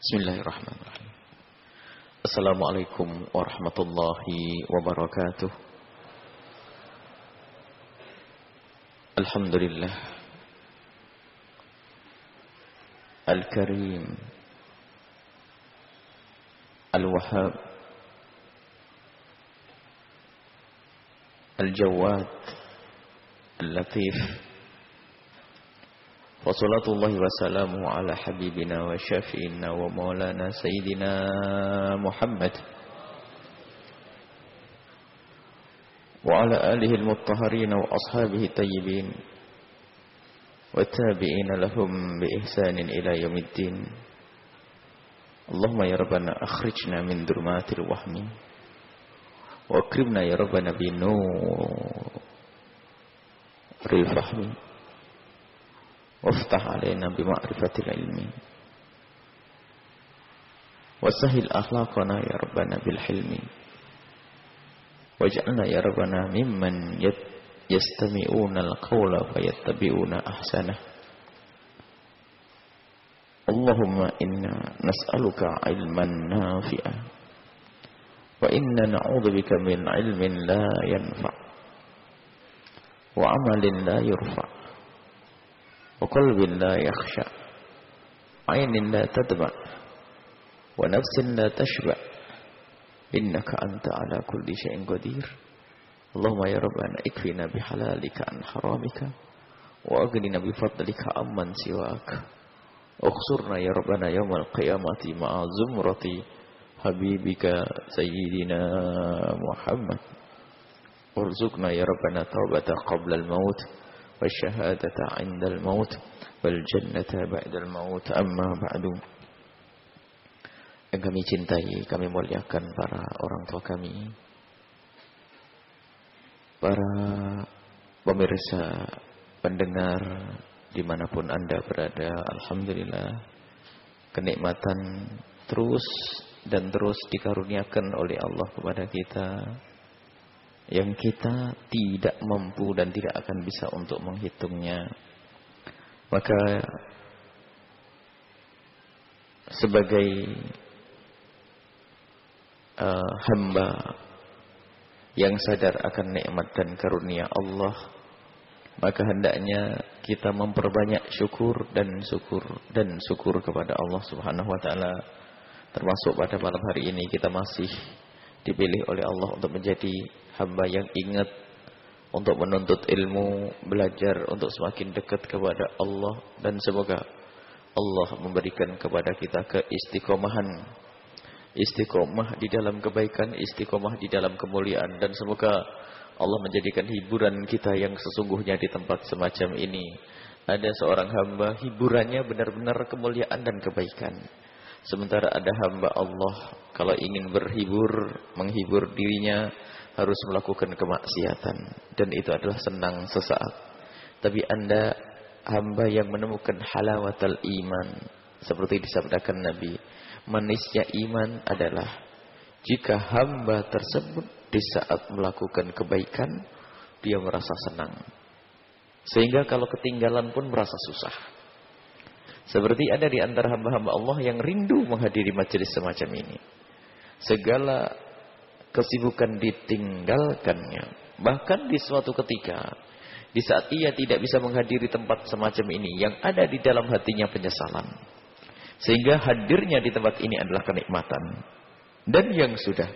بسم الله الرحمن الرحيم. السلام عليكم ورحمة الله وبركاته. الحمد لله. الكريم. الوهاب. الجواد. اللطيف. وصلاة الله وسلامه على حبيبنا وشافئنا ومولانا سيدنا محمد وعلى آله المطهرين وأصحابه الطيبين والتابعين لهم بإحسان إلى يوم الدين اللهم يا ربنا أخرجنا من ظلمات الوهم وأكرمنا يا ربنا بنور الفهم وافتح علينا بمعرفة العلم. وسهل أخلاقنا يا ربنا بالحلم. واجعلنا يا ربنا ممن يستمعون القول فيتبعون أحسنه. اللهم إنا نسألك علما نافعا. وإنا نعوذ بك من علم لا ينفع. وعمل لا يرفع. وقلب لا يخشى عين لا تدمع ونفس لا تشبع. إنك أنت على كل شيء قدير. اللهم يا ربنا اكفنا بحلالك عن حرامك وأغننا بفضلك عمن سواك. اخسرنا يا ربنا يوم القيامة مع زمرة حبيبك سيدنا محمد. ارزقنا يا ربنا توبة قبل الموت. والشهادة عند الموت والجنة بعد الموت أما بعد yang kami cintai, kami muliakan para orang tua kami, para pemirsa, pendengar, dimanapun anda berada, Alhamdulillah, kenikmatan terus dan terus dikaruniakan oleh Allah kepada kita, yang kita tidak mampu dan tidak akan bisa untuk menghitungnya. Maka sebagai uh, hamba yang sadar akan nikmat dan karunia Allah, maka hendaknya kita memperbanyak syukur dan syukur dan syukur kepada Allah Subhanahu wa taala. Termasuk pada malam hari ini kita masih dipilih oleh Allah untuk menjadi hamba yang ingat untuk menuntut ilmu, belajar untuk semakin dekat kepada Allah dan semoga Allah memberikan kepada kita keistiqomahan istiqomah di dalam kebaikan, istiqomah di dalam kemuliaan dan semoga Allah menjadikan hiburan kita yang sesungguhnya di tempat semacam ini. Ada seorang hamba hiburannya benar-benar kemuliaan dan kebaikan. Sementara ada hamba Allah kalau ingin berhibur, menghibur dirinya harus melakukan kemaksiatan dan itu adalah senang sesaat. Tapi Anda hamba yang menemukan halawatal iman seperti disabdakan Nabi, manisnya iman adalah jika hamba tersebut di saat melakukan kebaikan dia merasa senang. Sehingga kalau ketinggalan pun merasa susah. Seperti ada di antara hamba-hamba Allah yang rindu menghadiri majelis semacam ini. Segala kesibukan ditinggalkannya. Bahkan di suatu ketika, di saat ia tidak bisa menghadiri tempat semacam ini, yang ada di dalam hatinya penyesalan. Sehingga hadirnya di tempat ini adalah kenikmatan. Dan yang sudah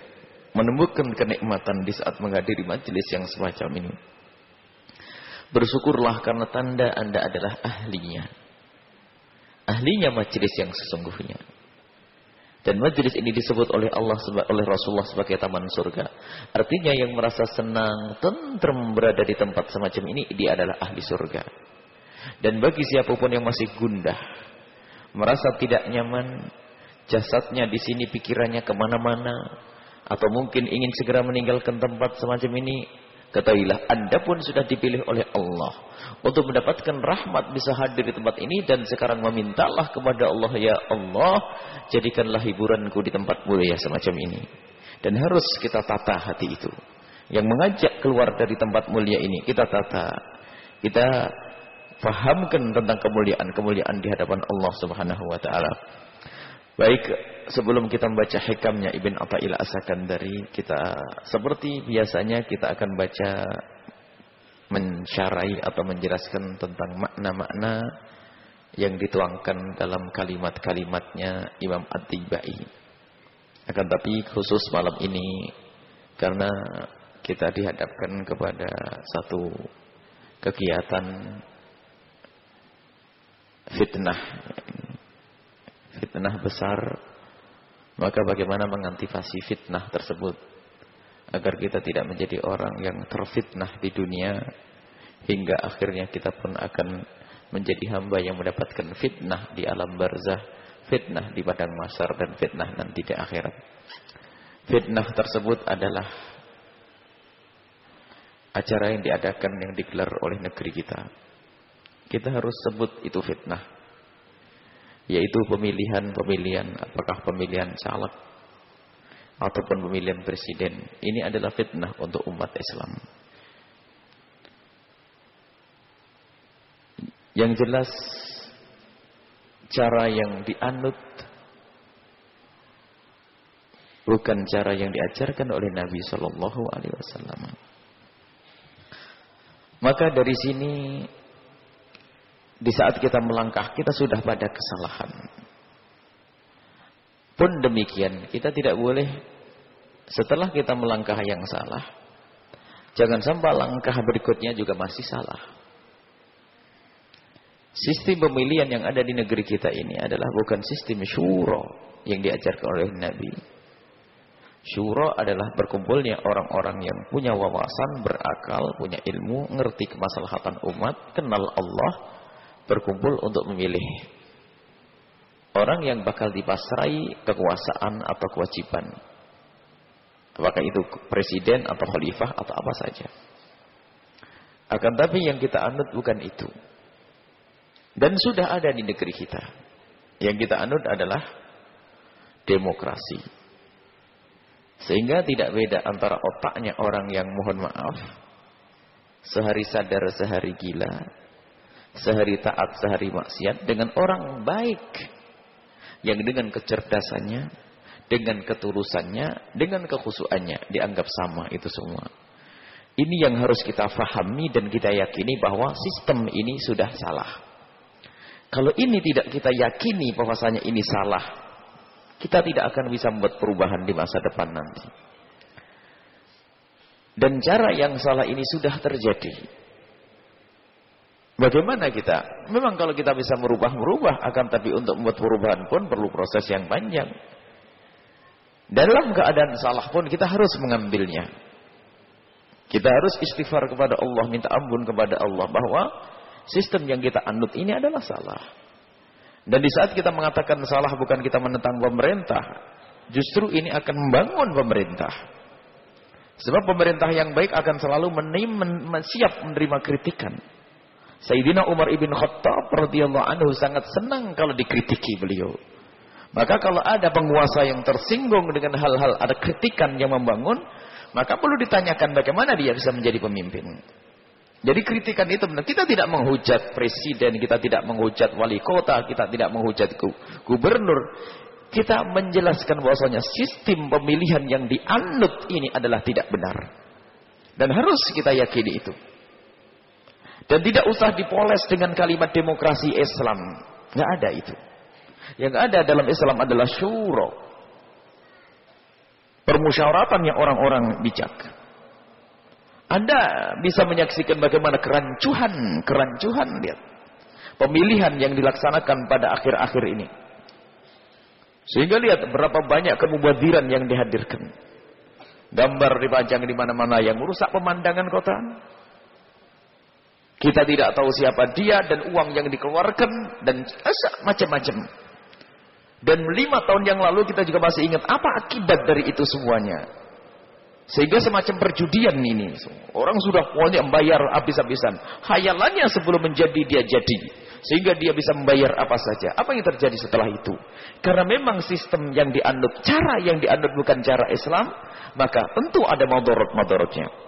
menemukan kenikmatan di saat menghadiri majelis yang semacam ini. Bersyukurlah karena tanda anda adalah ahlinya ahlinya majlis yang sesungguhnya. Dan majlis ini disebut oleh Allah oleh Rasulullah sebagai taman surga. Artinya yang merasa senang, tentrem berada di tempat semacam ini dia adalah ahli surga. Dan bagi siapa pun yang masih gundah, merasa tidak nyaman, jasadnya di sini pikirannya ke mana-mana, atau mungkin ingin segera meninggalkan tempat semacam ini, Ketahuilah Anda pun sudah dipilih oleh Allah untuk mendapatkan rahmat bisa hadir di tempat ini dan sekarang memintalah kepada Allah ya Allah jadikanlah hiburanku di tempat mulia semacam ini. Dan harus kita tata hati itu. Yang mengajak keluar dari tempat mulia ini kita tata. Kita fahamkan tentang kemuliaan-kemuliaan di hadapan Allah Subhanahu wa taala. Baik, sebelum kita membaca hikamnya Ibn Atta'il dari kita seperti biasanya kita akan baca mensyarai atau menjelaskan tentang makna-makna yang dituangkan dalam kalimat-kalimatnya Imam At-Tibai. Akan tapi khusus malam ini karena kita dihadapkan kepada satu kegiatan fitnah fitnah besar maka bagaimana mengantisipasi fitnah tersebut agar kita tidak menjadi orang yang terfitnah di dunia hingga akhirnya kita pun akan menjadi hamba yang mendapatkan fitnah di alam barzah fitnah di padang masar dan fitnah nanti di akhirat. Fitnah tersebut adalah acara yang diadakan yang digelar oleh negeri kita. Kita harus sebut itu fitnah yaitu pemilihan-pemilihan apakah pemilihan caleg ataupun pemilihan presiden ini adalah fitnah untuk umat Islam yang jelas cara yang dianut bukan cara yang diajarkan oleh Nabi Shallallahu Alaihi Wasallam maka dari sini di saat kita melangkah, kita sudah pada kesalahan. Pun demikian, kita tidak boleh setelah kita melangkah yang salah, jangan sampai langkah berikutnya juga masih salah. Sistem pemilihan yang ada di negeri kita ini adalah bukan sistem syuro yang diajarkan oleh Nabi. Syuro adalah berkumpulnya orang-orang yang punya wawasan, berakal, punya ilmu, ngerti kemaslahatan umat, kenal Allah, berkumpul untuk memilih orang yang bakal dipasrai kekuasaan atau kewajiban. Apakah itu presiden atau khalifah atau apa saja. Akan tapi yang kita anut bukan itu. Dan sudah ada di negeri kita. Yang kita anut adalah demokrasi. Sehingga tidak beda antara otaknya orang yang mohon maaf. Sehari sadar, sehari gila sehari taat, sehari maksiat dengan orang baik yang dengan kecerdasannya, dengan ketulusannya, dengan kekhusuannya dianggap sama itu semua. Ini yang harus kita fahami dan kita yakini bahwa sistem ini sudah salah. Kalau ini tidak kita yakini bahwasanya ini salah, kita tidak akan bisa membuat perubahan di masa depan nanti. Dan cara yang salah ini sudah terjadi. Bagaimana kita? Memang kalau kita bisa merubah-merubah, akan tapi untuk membuat perubahan pun perlu proses yang panjang. Dalam keadaan salah pun kita harus mengambilnya. Kita harus istighfar kepada Allah, minta ampun kepada Allah bahwa sistem yang kita anut ini adalah salah. Dan di saat kita mengatakan salah bukan kita menentang pemerintah, justru ini akan membangun pemerintah. Sebab pemerintah yang baik akan selalu menerima, siap menerima kritikan. Sayyidina Umar ibn Khattab radhiyallahu anhu sangat senang kalau dikritiki beliau. Maka kalau ada penguasa yang tersinggung dengan hal-hal ada kritikan yang membangun, maka perlu ditanyakan bagaimana dia bisa menjadi pemimpin. Jadi kritikan itu benar. Kita tidak menghujat presiden, kita tidak menghujat wali kota, kita tidak menghujat gubernur. Kita menjelaskan bahwasanya sistem pemilihan yang dianut ini adalah tidak benar. Dan harus kita yakini itu. Dan tidak usah dipoles dengan kalimat demokrasi Islam. Nggak ada itu. Yang ada dalam Islam adalah syuro. Permusyawaratan yang orang-orang bijak. Anda bisa menyaksikan bagaimana kerancuhan, kerancuhan lihat. Pemilihan yang dilaksanakan pada akhir-akhir ini. Sehingga lihat berapa banyak kemubadiran yang dihadirkan. Gambar dipajang di mana-mana yang merusak pemandangan kota. Kita tidak tahu siapa dia dan uang yang dikeluarkan dan macam-macam. Dan lima tahun yang lalu kita juga masih ingat apa akibat dari itu semuanya. Sehingga semacam perjudian ini. Orang sudah pokoknya membayar habis-habisan. Hayalannya sebelum menjadi dia jadi. Sehingga dia bisa membayar apa saja. Apa yang terjadi setelah itu? Karena memang sistem yang dianut, cara yang dianut bukan cara Islam. Maka tentu ada madorot-madorotnya.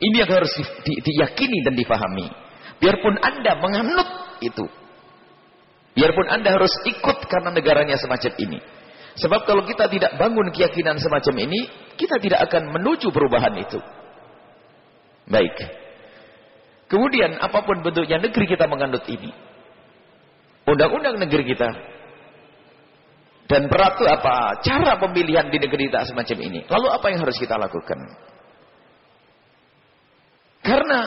Ini yang harus di, di, diyakini dan difahami. Biarpun Anda menganut itu. Biarpun Anda harus ikut karena negaranya semacam ini. Sebab kalau kita tidak bangun keyakinan semacam ini, kita tidak akan menuju perubahan itu. Baik. Kemudian apa pun bentuknya negeri kita menganut ini. Undang-undang negeri kita. Dan peratu apa? Cara pemilihan di negeri kita semacam ini. Lalu apa yang harus kita lakukan? Karena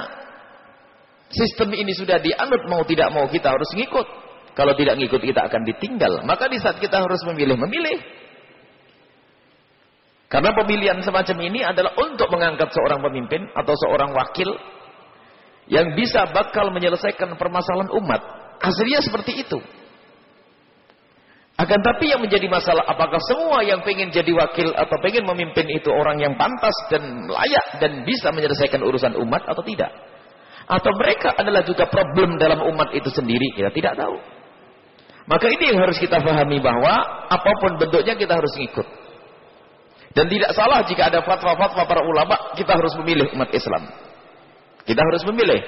sistem ini sudah dianut mau tidak mau kita harus ngikut. Kalau tidak ngikut kita akan ditinggal. Maka di saat kita harus memilih, memilih. Karena pemilihan semacam ini adalah untuk mengangkat seorang pemimpin atau seorang wakil yang bisa bakal menyelesaikan permasalahan umat. Hasilnya seperti itu. Akan tapi yang menjadi masalah apakah semua yang pengen jadi wakil atau pengen memimpin itu orang yang pantas dan layak dan bisa menyelesaikan urusan umat atau tidak? Atau mereka adalah juga problem dalam umat itu sendiri? Kita tidak tahu. Maka ini yang harus kita pahami bahwa apa pun bentuknya kita harus ngikut. Dan tidak salah jika ada fatwa-fatwa para ulama, kita harus memilih umat Islam. Kita harus memilih.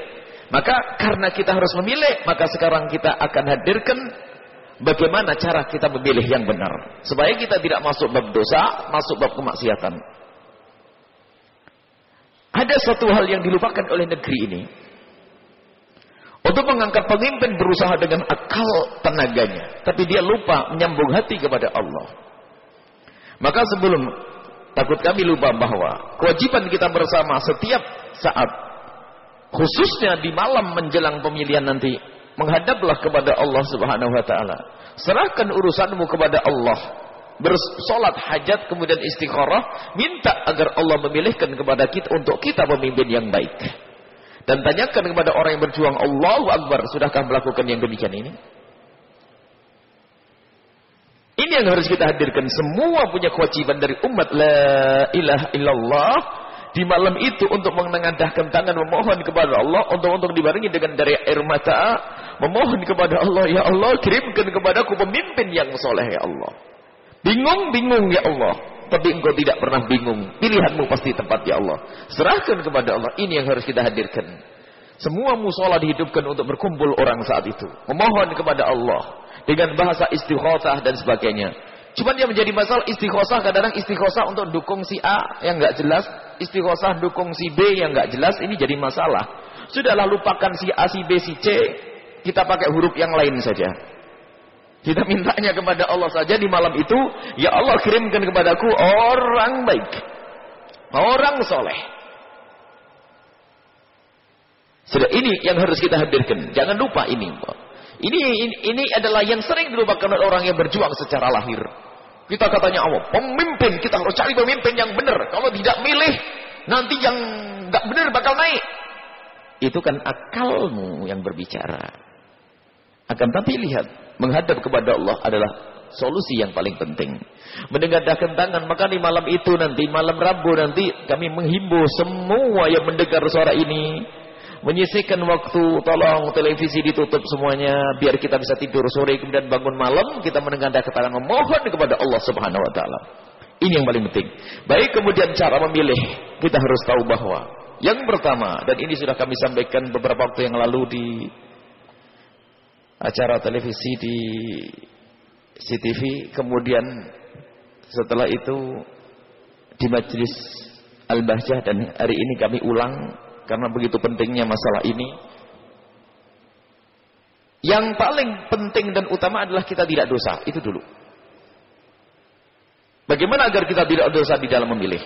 Maka karena kita harus memilih, maka sekarang kita akan hadirkan bagaimana cara kita memilih yang benar. Supaya kita tidak masuk bab dosa, masuk bab kemaksiatan. Ada satu hal yang dilupakan oleh negeri ini. Untuk mengangkat pemimpin berusaha dengan akal tenaganya. Tapi dia lupa menyambung hati kepada Allah. Maka sebelum takut kami lupa bahwa kewajiban kita bersama setiap saat. Khususnya di malam menjelang pemilihan nanti. Menghadaplah kepada Allah subhanahu wa ta'ala. Serahkan urusanmu kepada Allah. Bersolat hajat kemudian istikharah. Minta agar Allah memilihkan kepada kita untuk kita pemimpin yang baik. Dan tanyakan kepada orang yang berjuang Allahu Akbar, sudahkah melakukan yang demikian ini? Ini yang harus kita hadirkan. Semua punya kewajiban dari umat la ilaha illallah di malam itu untuk menengadahkan tangan memohon kepada Allah untuk untuk dibarengi dengan dari air mata memohon kepada Allah ya Allah kirimkan kepadaku pemimpin yang soleh ya Allah bingung bingung ya Allah tapi engkau tidak pernah bingung. Pilihanmu pasti tepat ya Allah. Serahkan kepada Allah. Ini yang harus kita hadirkan. Semua musola dihidupkan untuk berkumpul orang saat itu. Memohon kepada Allah. Dengan bahasa istighosah dan sebagainya. Cuman yang menjadi masalah istighosah kadang-kadang istighosah untuk dukung si A yang nggak jelas, istighosah dukung si B yang nggak jelas, ini jadi masalah. Sudahlah lupakan si A, si B, si C, kita pakai huruf yang lain saja. Kita mintanya kepada Allah saja di malam itu, ya Allah kirimkan kepadaku orang baik. Orang soleh. Sudah ini yang harus kita hadirkan. Jangan lupa ini. Ini, ini, ini adalah yang sering dilupakan oleh orang yang berjuang secara lahir. Kita katanya Allah, pemimpin kita harus cari pemimpin yang benar. Kalau tidak milih, nanti yang nggak benar bakal naik. Itu kan akalmu yang berbicara. Akan tapi lihat, menghadap kepada Allah adalah solusi yang paling penting. Mendengarkan tangan, maka di malam itu nanti, malam Rabu nanti, kami menghimbau semua yang mendengar suara ini, menyisihkan waktu, tolong televisi ditutup semuanya, biar kita bisa tidur sore, kemudian bangun malam, kita mendengarkan tangan, memohon kepada Allah subhanahu wa ta'ala. Ini yang paling penting. Baik kemudian cara memilih, kita harus tahu bahwa, yang pertama, dan ini sudah kami sampaikan beberapa waktu yang lalu di acara televisi di CTV kemudian setelah itu di majlis Al-Bahjah dan hari ini kami ulang karena begitu pentingnya masalah ini. Yang paling penting dan utama adalah kita tidak dosa itu dulu. Bagaimana agar kita tidak dosa di dalam memilih?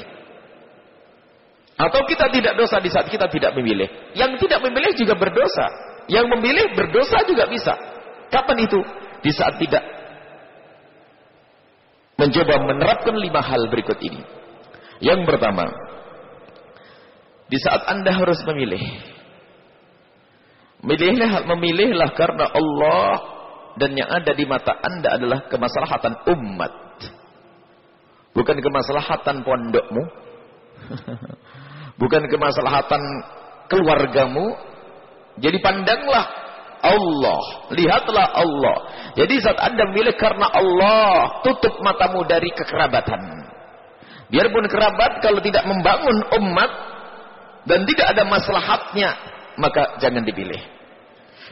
Atau kita tidak dosa di saat kita tidak memilih? Yang tidak memilih juga berdosa yang memilih berdosa juga bisa. Kapan itu? Di saat tidak mencoba menerapkan lima hal berikut ini. Yang pertama, di saat Anda harus memilih. Memilihlah, memilihlah karena Allah dan yang ada di mata Anda adalah kemaslahatan umat. Bukan kemaslahatan pondokmu. Bukan kemaslahatan keluargamu, jadi pandanglah Allah, lihatlah Allah. Jadi saat Anda memilih karena Allah, tutup matamu dari kekerabatan. Biarpun kerabat kalau tidak membangun umat dan tidak ada maslahatnya, maka jangan dipilih.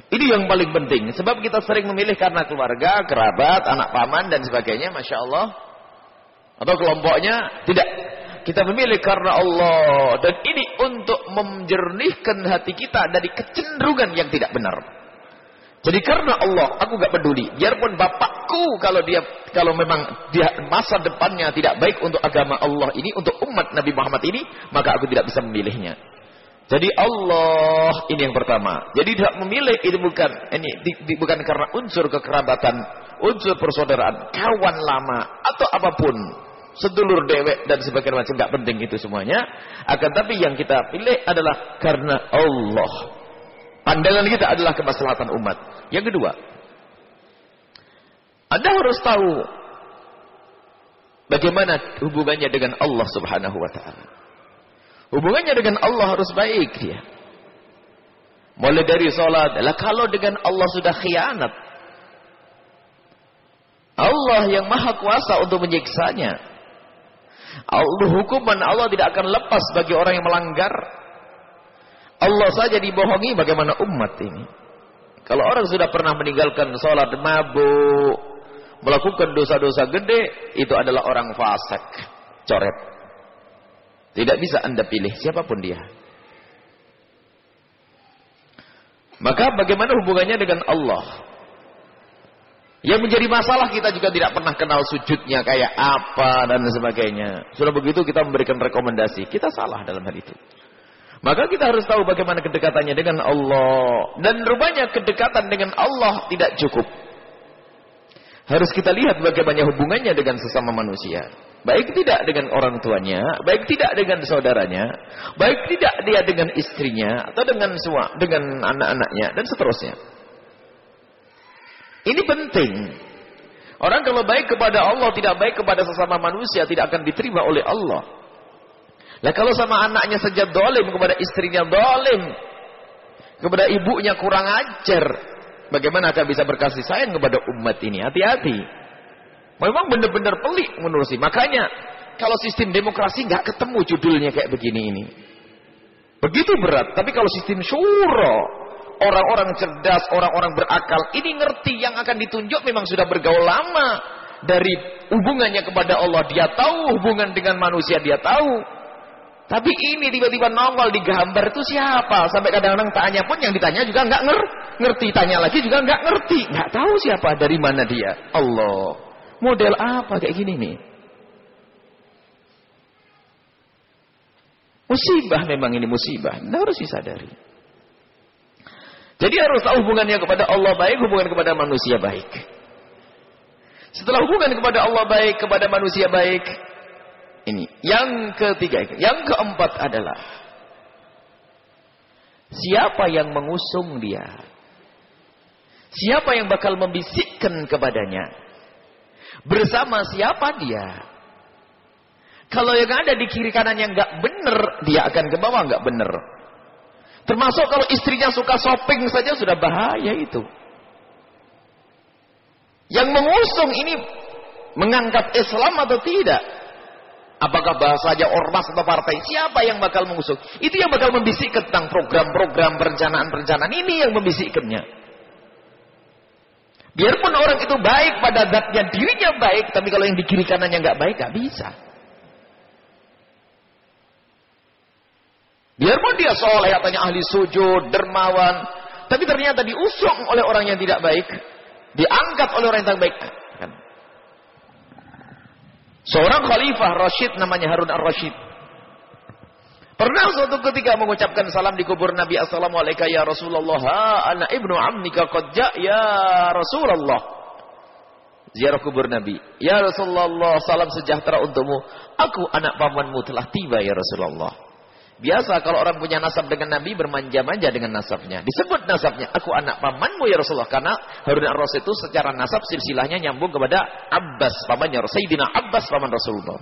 Ini yang paling penting. Sebab kita sering memilih karena keluarga, kerabat, anak paman, dan sebagainya. Masya Allah. Atau kelompoknya. Tidak. Kita memilih karena Allah. Dan ini untuk menjernihkan hati kita dari kecenderungan yang tidak benar. Jadi karena Allah, aku gak peduli. Biarpun bapakku kalau dia kalau memang dia masa depannya tidak baik untuk agama Allah ini, untuk umat Nabi Muhammad ini, maka aku tidak bisa memilihnya. Jadi Allah ini yang pertama. Jadi tidak memilih itu bukan ini di, di, bukan karena unsur kekerabatan, unsur persaudaraan, kawan lama atau apa pun, sedulur dewek dan sebagainya macam nggak penting itu semuanya. Akan tapi yang kita pilih adalah karena Allah. Pandangan kita adalah kemaslahatan umat. Yang kedua, Anda harus tahu bagaimana hubungannya dengan Allah Subhanahu wa taala. Hubungannya dengan Allah harus baik dia. Mulai dari salat, adalah kalau dengan Allah sudah khianat. Allah yang maha kuasa untuk menyiksanya. Allah hukuman Allah tidak akan lepas bagi orang yang melanggar Allah saja dibohongi bagaimana umat ini. Kalau orang sudah pernah meninggalkan sholat mabuk, melakukan dosa-dosa gede, itu adalah orang fasik, coret. Tidak bisa anda pilih siapa pun dia. Maka bagaimana hubungannya dengan Allah? Yang menjadi masalah kita juga tidak pernah kenal sujudnya kayak apa dan sebagainya. Sudah begitu kita memberikan rekomendasi. Kita salah dalam hal itu. Maka kita harus tahu bagaimana kedekatannya dengan Allah. Dan rupanya kedekatan dengan Allah tidak cukup. Harus kita lihat bagaimana hubungannya dengan sesama manusia. Baik tidak dengan orang tuanya, baik tidak dengan saudaranya, baik tidak dia dengan istrinya, atau dengan semua, dengan anak-anaknya, dan seterusnya. Ini penting. Orang kalau baik kepada Allah, tidak baik kepada sesama manusia, tidak akan diterima oleh Allah. Lah kalau sama anaknya saja dolim, kepada istrinya dolim, kepada ibunya kurang ajar, bagaimana akan bisa berkasih sayang kepada umat ini? Hati-hati. Memang benar-benar pelik menurut sih. Makanya kalau sistem demokrasi nggak ketemu judulnya kayak begini ini. Begitu berat. Tapi kalau sistem syuro, orang-orang cerdas, orang-orang berakal, ini ngerti yang akan ditunjuk memang sudah bergaul lama dari hubungannya kepada Allah. Dia tahu hubungan dengan manusia, dia tahu. Tapi ini tiba-tiba nongol di gambar itu siapa? Sampai kadang-kadang tanya pun yang ditanya juga nggak nger ngerti. Tanya lagi juga nggak ngerti. Nggak tahu siapa, dari mana dia. Allah. Model apa kayak gini nih? Musibah memang ini musibah. Anda harus disadari. Jadi harus tahu hubungannya kepada Allah baik, hubungan kepada manusia baik. Setelah hubungan kepada Allah baik, kepada manusia baik, ini. Yang ketiga, yang keempat adalah siapa yang mengusung dia? Siapa yang bakal membisikkan kepadanya? Bersama siapa dia? Kalau yang ada di kiri kanan yang nggak benar, dia akan ke bawah nggak benar. Termasuk kalau istrinya suka shopping saja sudah bahaya itu. Yang mengusung ini mengangkat Islam atau tidak? Apakah bahasanya ormas atau partai? Siapa yang bakal mengusung? Itu yang bakal membisikkan tentang program-program perencanaan-perencanaan ini yang membisikkannya. Biarpun orang itu baik pada zatnya dirinya baik, tapi kalau yang di kiri kanannya nggak baik, nggak bisa. Biarpun dia soleh, katanya ahli sujud, dermawan, tapi ternyata diusung oleh orang yang tidak baik, diangkat oleh orang yang tidak baik, Seorang khalifah Rashid namanya Harun ar-Rashid. Pernah suatu ketika mengucapkan salam di kubur Nabi Assalamualaikum ya Rasulullah. Ha, ana ibnu ammika qad ya Rasulullah. Ziarah kubur Nabi. Ya Rasulullah, salam sejahtera untukmu. Aku anak pamanmu telah tiba ya Rasulullah. Biasa kalau orang punya nasab dengan Nabi bermanja-manja dengan nasabnya. Disebut nasabnya, aku anak pamanmu ya Rasulullah. Karena Harun ar-Rasyid itu secara nasab silsilahnya nyambung kepada Abbas, pamannya Sayyidina Abbas, paman Rasulullah.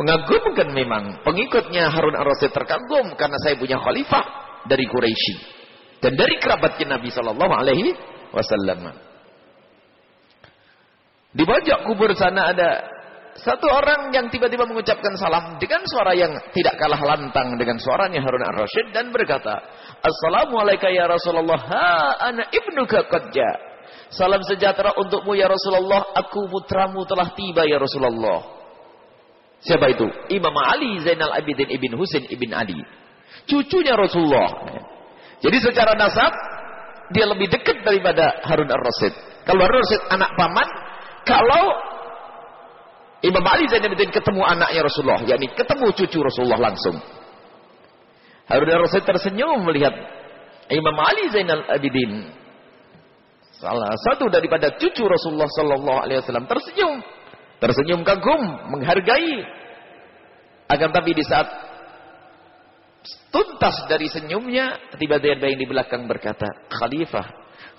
Mengagumkan memang. Pengikutnya Harun ar-Rasyid terkagum karena saya punya khalifah dari Quraisy dan dari kerabatnya Nabi sallallahu alaihi wasallam. Di bajak kubur sana ada Satu orang yang tiba-tiba mengucapkan salam dengan suara yang tidak kalah lantang dengan suaranya Harun ar-Rasyid dan berkata, Assalamualaikum ya Rasulullah, ha ana ibnuka. Salam sejahtera untukmu ya Rasulullah, aku putramu telah tiba ya Rasulullah. Siapa itu? Imam Ali Zainal Abidin ibn Husain ibn Ali. Cucunya Rasulullah. Jadi secara nasab, dia lebih dekat daripada Harun ar-Rasyid. Kalau Harun ar-Rasyid anak paman, kalau Imam Ali Zainal Abidin ketemu anaknya Rasulullah, yakni ketemu cucu Rasulullah langsung. Harun Rasul tersenyum melihat Imam Ali Zainal Abidin. Salah satu daripada cucu Rasulullah sallallahu alaihi wasallam tersenyum. Tersenyum kagum, menghargai. Akan tapi di saat tuntas dari senyumnya, tiba-tiba yang di belakang berkata, "Khalifah,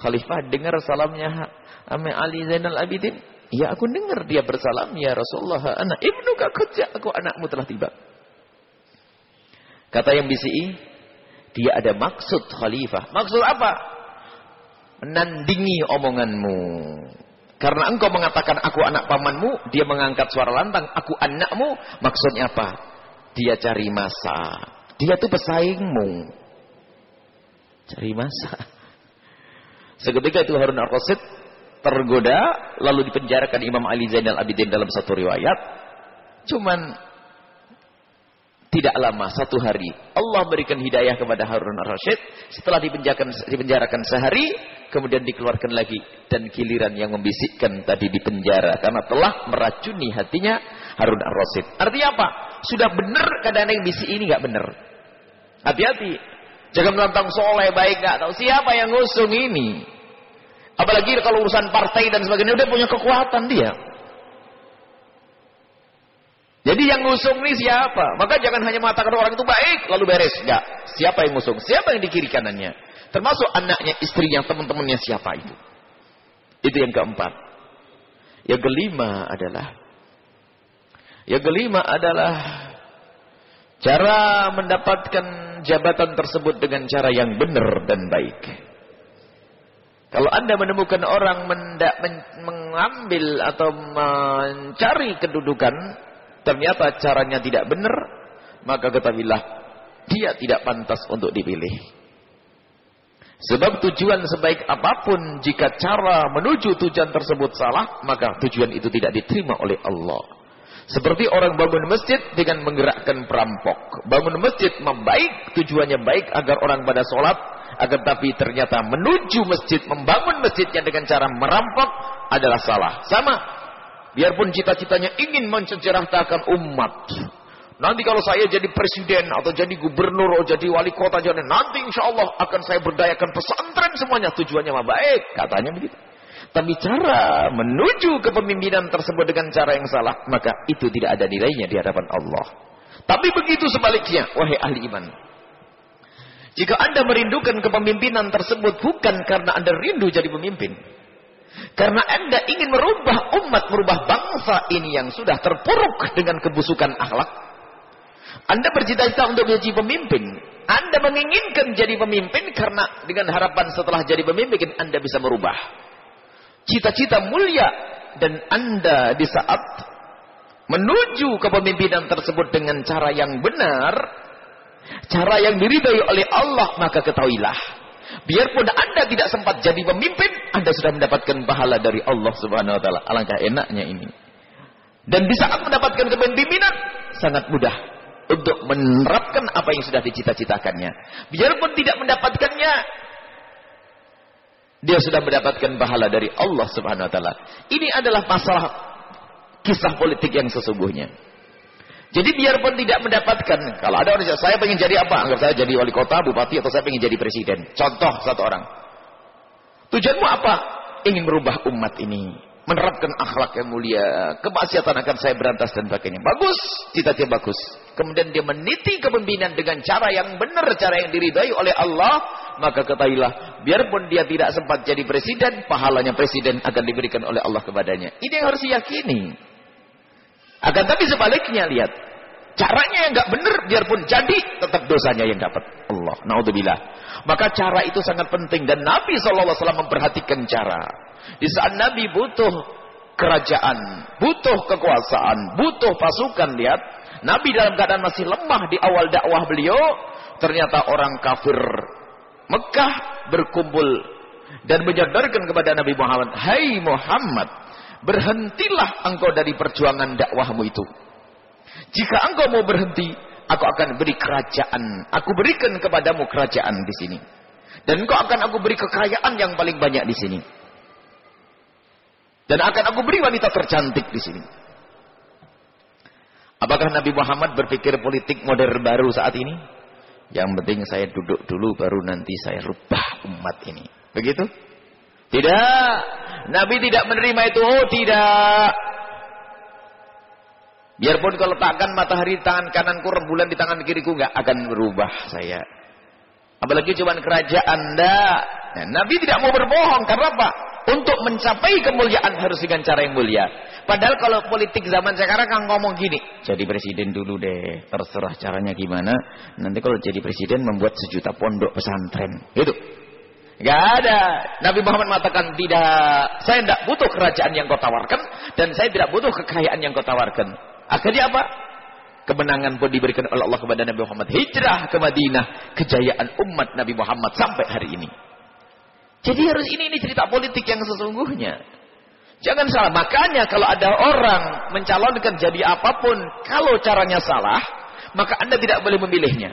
Khalifah dengar salamnya Ame Ali Zainal Abidin." Ya aku dengar dia bersalam, ya Rasulullah, anak ibnu kerja, aku anakmu telah tiba. Kata yang bisi, dia ada maksud khalifah. Maksud apa? Menandingi omonganmu. Karena engkau mengatakan aku anak pamanmu, dia mengangkat suara lantang, aku anakmu, maksudnya apa? Dia cari masa. Dia tuh pesaingmu. Cari masa. Seketika itu Harun al-Qasid tergoda lalu dipenjarakan Imam Ali Zainal Abidin dalam satu riwayat. Cuman tidak lama satu hari Allah berikan hidayah kepada Harun al-Rashid setelah dipenjarakan, dipenjarakan sehari kemudian dikeluarkan lagi dan giliran yang membisikkan tadi di penjara karena telah meracuni hatinya Harun al-Rashid artinya apa? sudah benar kadang-kadang bisik ini nggak benar? Hati-hati. Jangan menantang soleh baik nggak tahu. Siapa yang ngusung ini Apalagi kalau urusan partai dan sebagainya udah punya kekuatan dia. Jadi yang ngusung ini siapa? Maka jangan hanya mengatakan orang itu baik lalu beres. Enggak. Siapa yang ngusung? Siapa yang di kiri kanannya? Termasuk anaknya, istrinya, teman-temannya siapa itu? Itu yang keempat. Yang kelima adalah yang kelima adalah cara mendapatkan jabatan tersebut dengan cara yang benar dan baik. Kalau anda menemukan orang mendak, men, mengambil atau mencari kedudukan, ternyata caranya tidak benar, maka ketahuilah dia tidak pantas untuk dipilih. Sebab tujuan sebaik apa pun, jika cara menuju tujuan tersebut salah, maka tujuan itu tidak diterima oleh Allah. Seperti orang bangun masjid dengan menggerakkan perampok. Bangun masjid membaik, tujuannya baik agar orang pada sholat, akan tapi ternyata menuju masjid, membangun masjidnya dengan cara merampok adalah salah. Sama. Biarpun cita-citanya ingin mensejarahkan umat. Nanti kalau saya jadi presiden atau jadi gubernur atau jadi wali kota jadi nanti insya Allah akan saya berdayakan pesantren semuanya tujuannya mah baik katanya begitu. Tapi cara menuju kepemimpinan tersebut dengan cara yang salah maka itu tidak ada nilainya di hadapan Allah. Tapi begitu sebaliknya wahai ahli iman. Jika anda merindukan kepemimpinan tersebut bukan karena anda rindu jadi pemimpin. Karena anda ingin merubah umat, merubah bangsa ini yang sudah terpuruk dengan kebusukan akhlak. Anda bercita-cita untuk menjadi pemimpin. Anda menginginkan jadi pemimpin karena dengan harapan setelah jadi pemimpin anda bisa merubah. Cita-cita mulia dan anda di saat menuju kepemimpinan tersebut dengan cara yang benar, cara yang diridhai oleh Allah, maka ketahuilah. Biarpun Anda tidak sempat jadi pemimpin, Anda sudah mendapatkan pahala dari Allah Subhanahu wa taala. Alangkah enaknya ini. Dan di saat mendapatkan kepemimpinan, sangat mudah untuk menerapkan apa yang sudah dicita-citakannya. Biarpun tidak mendapatkannya, dia sudah mendapatkan pahala dari Allah Subhanahu wa taala. Ini adalah masalah kisah politik yang sesungguhnya. Jadi biarpun tidak mendapatkan, kalau ada orang saya ingin jadi apa? Anggap saya jadi wali kota, bupati, atau saya ingin jadi presiden. Contoh satu orang. Tujuanmu apa? Ingin merubah umat ini. Menerapkan akhlak yang mulia. Kemaksiatan akan saya berantas dan sebagainya. Bagus, cita-cita bagus. Kemudian dia meniti kepemimpinan dengan cara yang benar, cara yang diridhai oleh Allah. Maka ketahuilah, biarpun dia tidak sempat jadi presiden, pahalanya presiden akan diberikan oleh Allah kepadanya. Ini yang harus diyakini. Akan tapi sebaliknya lihat. Caranya yang nggak benar biarpun jadi tetap dosanya yang dapat. Allah. Naudzubillah. Maka cara itu sangat penting dan Nabi SAW memperhatikan cara. Di saat Nabi butuh kerajaan, butuh kekuasaan, butuh pasukan. Lihat, Nabi dalam keadaan masih lemah di awal dakwah beliau, ternyata orang kafir Mekah berkumpul dan menyadarkan kepada Nabi Muhammad, "Hai Muhammad, berhentilah engkau dari perjuangan dakwahmu itu. Jika engkau mau berhenti, aku akan beri kerajaan. Aku berikan kepadamu kerajaan di sini. Dan engkau akan aku beri kekayaan yang paling banyak di sini." Dan akan aku beri wanita tercantik di sini. Apakah Nabi Muhammad berpikir politik modern baru saat ini? Yang penting saya duduk dulu baru nanti saya rubah umat ini. Begitu? Tidak. Nabi tidak menerima itu. Oh tidak. Biarpun kalau letakkan matahari di tangan kananku, rembulan di tangan kiriku nggak akan berubah saya. Apalagi cuma kerajaan anda. Nah, Nabi tidak mau berbohong karena apa? Untuk mencapai kemuliaan harus dengan cara yang mulia. Padahal kalau politik zaman sekarang kan ngomong gini. Jadi presiden dulu deh. Terserah caranya gimana. Nanti kalau jadi presiden membuat sejuta pondok pesantren. Gitu. Gak ada. Nabi Muhammad mengatakan tidak. Saya tidak butuh kerajaan yang kau tawarkan. Dan saya tidak butuh kekayaan yang kau tawarkan. Akhirnya apa? Kemenangan pun diberikan oleh Allah kepada Nabi Muhammad. Hijrah ke Madinah. Kejayaan umat Nabi Muhammad sampai hari ini. Jadi harus ini ini cerita politik yang sesungguhnya. Jangan salah. Makanya kalau ada orang mencalonkan jadi apa pun, kalau caranya salah, maka Anda tidak boleh memilihnya.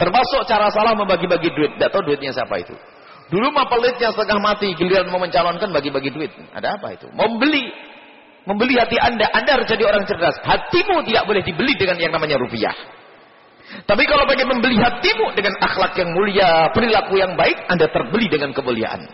Termasuk cara salah membagi-bagi duit. Tidak tahu duitnya siapa itu. Dulu mah pelitnya setengah mati, giliran mau mencalonkan bagi-bagi duit. Ada apa itu? Membeli. Membeli hati Anda. Anda harus jadi orang cerdas. Hatimu tidak boleh dibeli dengan yang namanya rupiah. Tapi kalau bagi membeli hatimu dengan akhlak yang mulia, perilaku yang baik, Anda terbeli dengan kemuliaan.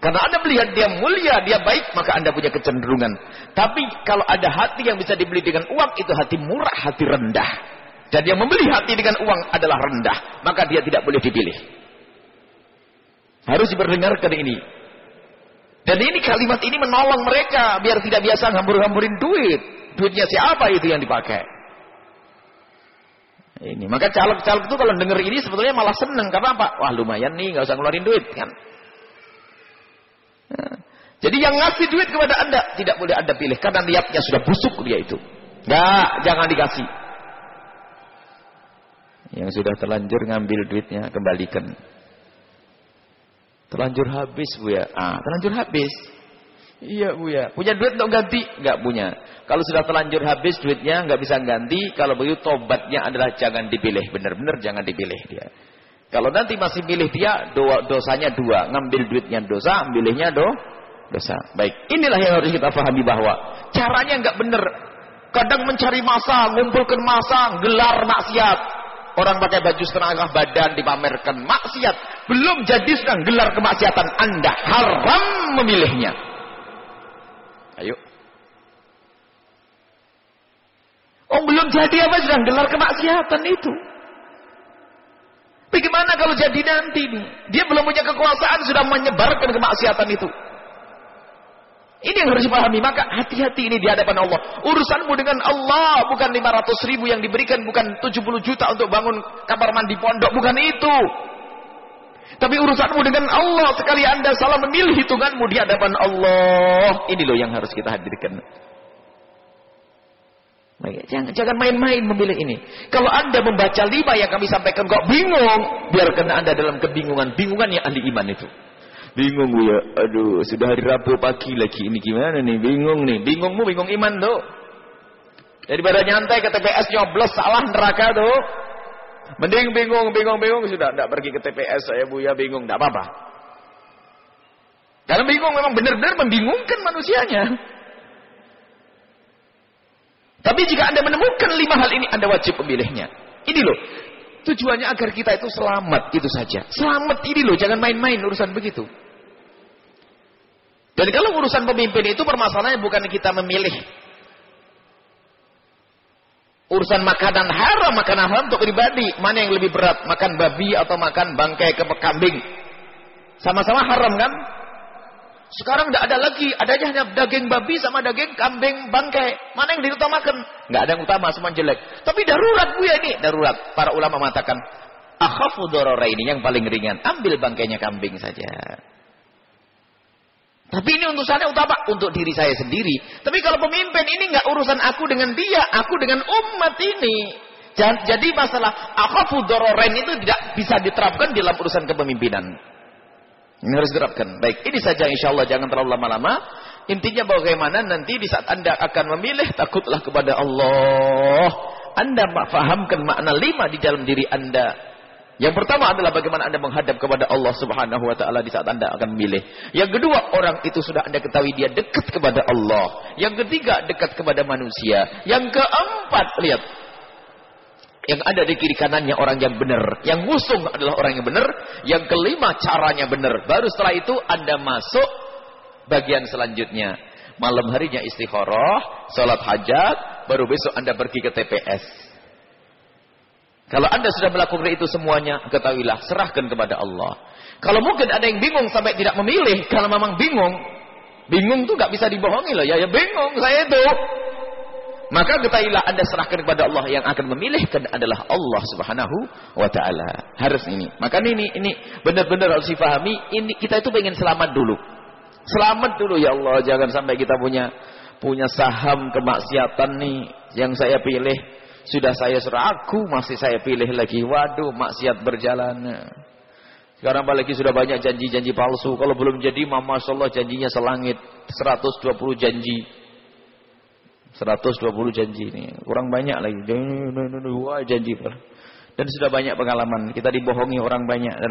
Karena Anda melihat dia mulia, dia baik, maka Anda punya kecenderungan. Tapi kalau ada hati yang bisa dibeli dengan uang, itu hati murah, hati rendah. Dan yang membeli hati dengan uang adalah rendah. Maka dia tidak boleh dipilih. Harus diperdengarkan ini. Dan ini kalimat ini menolong mereka. Biar tidak biasa ngambur-ngamburin duit. Duitnya siapa itu yang dipakai. Ini maka caleg-caleg itu kalau dengar ini sebetulnya malah seneng karena apa? Wah lumayan nih, nggak usah ngeluarin duit kan. Nah, jadi yang ngasih duit kepada anda tidak boleh anda pilih karena niatnya sudah busuk dia itu. Nggak, jangan dikasih. Yang sudah terlanjur ngambil duitnya kembalikan. Terlanjur habis bu ya. Ah, terlanjur habis. Iya bu ya. Punya duit untuk ganti? Nggak punya. Kalau sudah terlanjur habis duitnya nggak bisa ganti. Kalau begitu tobatnya adalah jangan dipilih. Benar-benar jangan dipilih dia. Kalau nanti masih pilih dia do dosanya dua. Ngambil duitnya dosa, ambilnya do dosa. Baik. Inilah yang harus kita pahami bahwa caranya nggak benar. Kadang mencari masa, ngumpulkan masa, gelar maksiat. Orang pakai baju setengah badan dipamerkan maksiat. Belum jadi sedang gelar kemaksiatan Anda haram memilihnya. Ayo. Oh belum jadi apa sedang gelar kemaksiatan itu. Bagaimana kalau jadi nanti? Dia belum punya kekuasaan sudah menyebarkan kemaksiatan itu. Ini yang harus dipahami. Maka hati-hati ini di hadapan Allah. Urusanmu dengan Allah bukan 500 ribu yang diberikan. Bukan 70 juta untuk bangun kamar mandi pondok. Bukan itu. Tapi urusanmu dengan Allah sekali anda salah memilih hitunganmu di hadapan Allah. Ini loh yang harus kita hadirkan. Jangan jangan main-main memilih ini. Kalau anda membaca lima yang kami sampaikan kok bingung, biarkan anda dalam kebingungan. Bingungannya ahli iman itu. Bingung ya, aduh sudah hari Rabu pagi lagi ini gimana nih? Bingung nih, bingungmu bingung iman tuh. Daripada nyantai ke TPS nyoblos salah neraka tuh. Mending bingung, bingung, bingung sudah tidak pergi ke TPS saya Buya bingung, tidak apa-apa. Dalam bingung memang benar-benar membingungkan manusianya. Tapi jika Anda menemukan lima hal ini, Anda wajib memilihnya. Ini loh, tujuannya agar kita itu selamat, itu saja. Selamat ini loh, jangan main-main urusan begitu. Dan kalau urusan pemimpin itu permasalahannya bukan kita memilih Urusan makanan haram, makanan haram untuk pribadi. Mana yang lebih berat? Makan babi atau makan bangkai ke kambing? Sama-sama haram kan? Sekarang tidak ada lagi. Ada hanya daging babi sama daging kambing bangkai. Mana yang diutamakan? Nggak ada yang utama, semua jelek. Tapi darurat bu ya ini. Darurat. Para ulama mengatakan. Akhafu dorora ini yang paling ringan. Ambil bangkainya kambing saja. Tapi ini untuk saya utama untuk diri saya sendiri. Tapi kalau pemimpin ini nggak urusan aku dengan dia, aku dengan umat ini. Jadi masalah akhafu dororen itu tidak bisa diterapkan dalam urusan kepemimpinan. Ini harus diterapkan. Baik, ini saja insya Allah jangan terlalu lama-lama. Intinya bagaimana nanti di saat anda akan memilih takutlah kepada Allah. Anda fahamkan makna lima di dalam diri anda. Yang pertama adalah bagaimana Anda menghadap kepada Allah Subhanahu wa taala di saat Anda akan memilih. Yang kedua, orang itu sudah Anda ketahui dia dekat kepada Allah. Yang ketiga, dekat kepada manusia. Yang keempat, lihat. Yang ada di kiri kanannya orang yang benar. Yang musuh adalah orang yang benar. Yang kelima, caranya benar. Baru setelah itu Anda masuk bagian selanjutnya. Malam harinya istikharah, salat hajat, baru besok Anda pergi ke TPS. Kalau anda sudah melakukan itu semuanya, ketahuilah, serahkan kepada Allah. Kalau mungkin ada yang bingung sampai tidak memilih, kalau memang bingung, bingung tuh gak bisa dibohongi loh. Ya, ya bingung, saya itu. Maka ketahuilah anda serahkan kepada Allah yang akan memilihkan adalah Allah Subhanahu wa taala. Harus ini. Maka ini ini benar-benar harus difahami, ini kita itu pengen selamat dulu. Selamat dulu ya Allah, jangan sampai kita punya punya saham kemaksiatan nih yang saya pilih sudah saya seragu, masih saya pilih lagi. Waduh, maksiat berjalan. Sekarang apalagi sudah banyak janji-janji palsu. Kalau belum jadi, mama Allah janjinya selangit. 120 janji. 120 janji ini. Kurang banyak lagi. Wah, janji. Dan sudah banyak pengalaman. Kita dibohongi orang banyak. Dan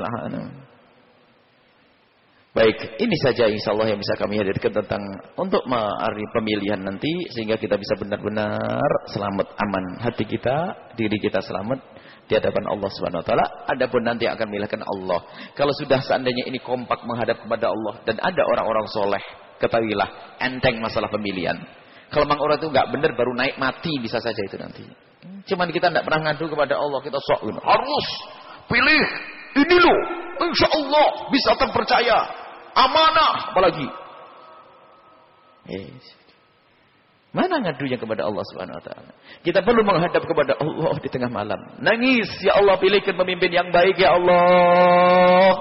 Baik, ini saja insya Allah yang bisa kami hadirkan tentang untuk hari pemilihan nanti sehingga kita bisa benar-benar selamat aman hati kita, diri kita selamat di hadapan Allah Subhanahu wa taala. Adapun nanti akan memilihkan Allah. Kalau sudah seandainya ini kompak menghadap kepada Allah dan ada orang-orang soleh, ketahuilah enteng masalah pemilihan. Kalau memang orang itu nggak benar baru naik mati bisa saja itu nanti. Cuman kita tidak pernah ngadu kepada Allah, kita sok harus pilih ini loh, insya Allah bisa terpercaya. Amanah apalagi. Yes. mana ngadunya kepada Allah Subhanahu wa taala? Kita perlu menghadap kepada Allah di tengah malam. Nangis ya Allah pilihkan pemimpin yang baik ya Allah.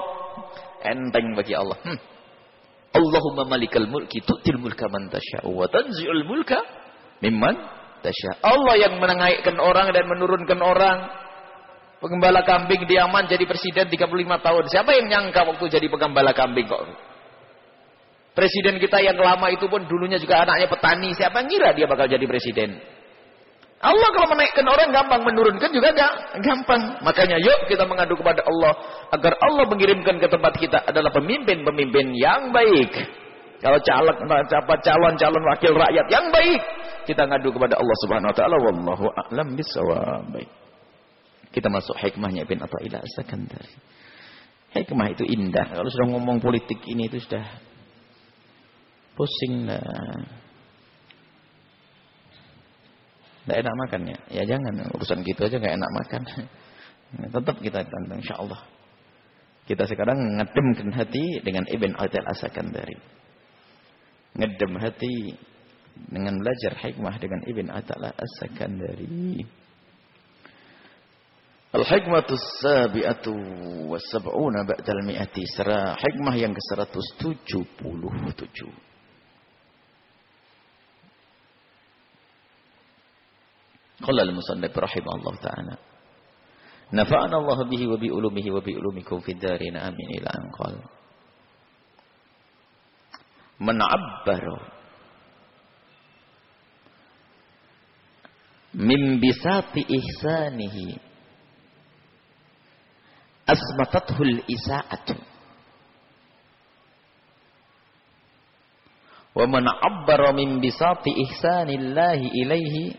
Enteng bagi Allah. Hmm. Allahumma malikal mulki tu'til mulka man tasya'u wa tanzi'ul mulka mimman tasya' Allah yang menangaikkan orang dan menurunkan orang Pengembala kambing diaman jadi presiden 35 tahun. Siapa yang nyangka waktu jadi pengembala kambing kok? Presiden kita yang lama itu pun dulunya juga anaknya petani. Siapa ngira dia bakal jadi presiden? Allah kalau menaikkan orang gampang, menurunkan juga gak gampang. Makanya yuk kita mengadu kepada Allah agar Allah mengirimkan ke tempat kita adalah pemimpin-pemimpin yang baik. Kalau caleg calon-calon wakil rakyat yang baik, kita ngadu kepada Allah Subhanahu wa taala wallahu a'lam bissawab. Kita masuk hikmahnya Ibn Athaillah As-Sakandari. Hikmah itu indah. Kalau sudah ngomong politik ini itu sudah pusing lah. Tidak enak makan ya. Jangan urusan gitu aja nggak enak makan. Tetap kita tantang insya Allah. Kita sekarang ngedemkan hati dengan Ibn Athaillah As-Sakandari. Ngedem hati dengan belajar hikmah dengan Ibn Athaillah As-Sakandari. الحكمة ل والسبعون بعد المئة ل م ئ ة سرى ح ك ينك س ر ت س ت و قال المصنف رحمه الله تعالى نفعنا الله به و ب أ ل في الدارين. آمين. إلى أن قال من عبر من بساط إحسانه asmatathul isaatu wa man abbara min bisati ihsanillahi ilaihi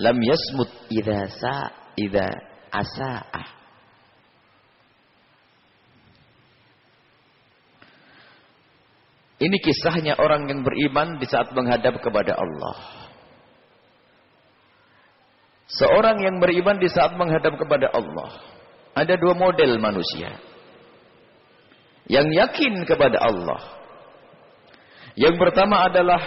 lam yasmut idza sa idza asaa Ini kisahnya orang yang beriman di saat menghadap kepada Allah. Seorang yang beriman di saat menghadap kepada Allah. Ada dua model manusia. Yang yakin kepada Allah. Yang pertama adalah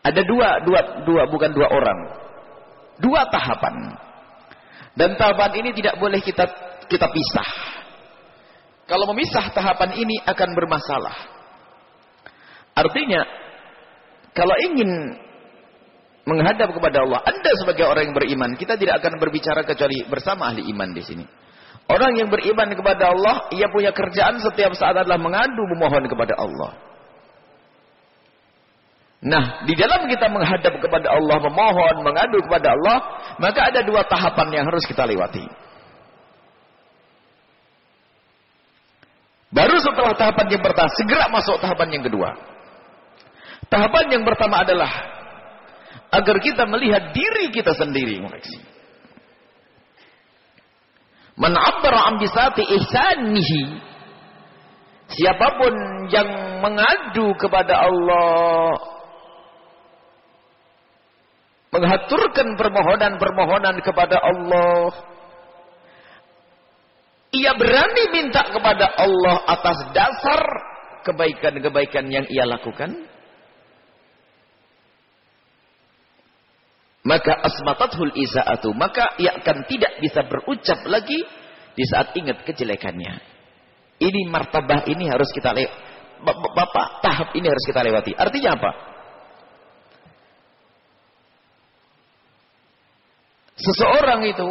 ada dua, dua, dua bukan dua orang. Dua tahapan. Dan tahapan ini tidak boleh kita kita pisah. Kalau memisah tahapan ini akan bermasalah. Artinya, kalau ingin menghadap kepada Allah, Anda sebagai orang yang beriman, kita tidak akan berbicara kecuali bersama ahli iman di sini. Orang yang beriman kepada Allah, ia punya kerjaan setiap saat adalah mengadu memohon kepada Allah. Nah, di dalam kita menghadap kepada Allah, memohon, mengadu kepada Allah, maka ada dua tahapan yang harus kita lewati. Baru setelah tahapan yang pertama, segera masuk tahapan yang kedua. Tahapan yang pertama adalah agar kita melihat diri kita sendiri. Man abbara an bisati ihsanihi. Siapa pun yang mengadu kepada Allah menghaturkan permohonan-permohonan kepada Allah ia berani minta kepada Allah atas dasar kebaikan-kebaikan yang ia lakukan. Maka asmatathul iza'atu. Maka ia akan tidak bisa berucap lagi di saat ingat kejelekannya. Ini martabah ini harus kita lewati. Bapak, tahap ini harus kita lewati. Artinya apa? Seseorang itu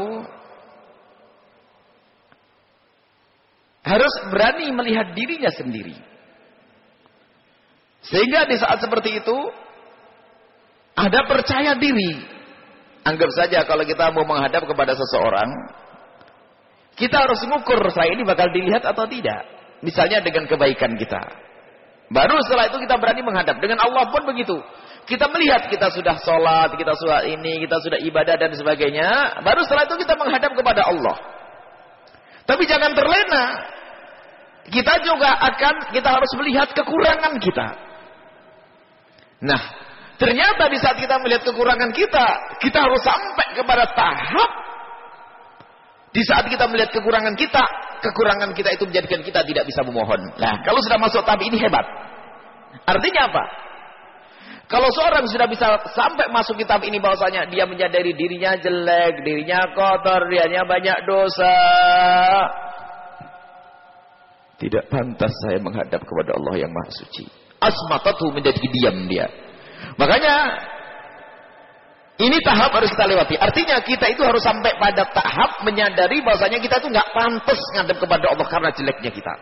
harus berani melihat dirinya sendiri. Sehingga di saat seperti itu ada percaya diri. Anggap saja kalau kita mau menghadap kepada seseorang, kita harus mengukur saya ini bakal dilihat atau tidak. Misalnya dengan kebaikan kita. Baru setelah itu kita berani menghadap. Dengan Allah pun begitu. Kita melihat kita sudah sholat, kita sudah ini, kita sudah ibadah dan sebagainya. Baru setelah itu kita menghadap kepada Allah. Tapi jangan terlena kita juga akan kita harus melihat kekurangan kita. Nah, ternyata di saat kita melihat kekurangan kita, kita harus sampai kepada tahap di saat kita melihat kekurangan kita, kekurangan kita itu menjadikan kita tidak bisa memohon. Nah, kalau sudah masuk tahap ini hebat. Artinya apa? Kalau seorang sudah bisa sampai masuk kitab ini bahwasanya dia menyadari dirinya jelek, dirinya kotor, dianya banyak dosa, tidak pantas saya menghadap kepada Allah yang Maha Suci. Asmatatu menjadi diam dia. Makanya ini tahap harus kita lewati. Artinya kita itu harus sampai pada tahap menyadari bahwasanya kita itu nggak pantas menghadap kepada Allah karena jeleknya kita.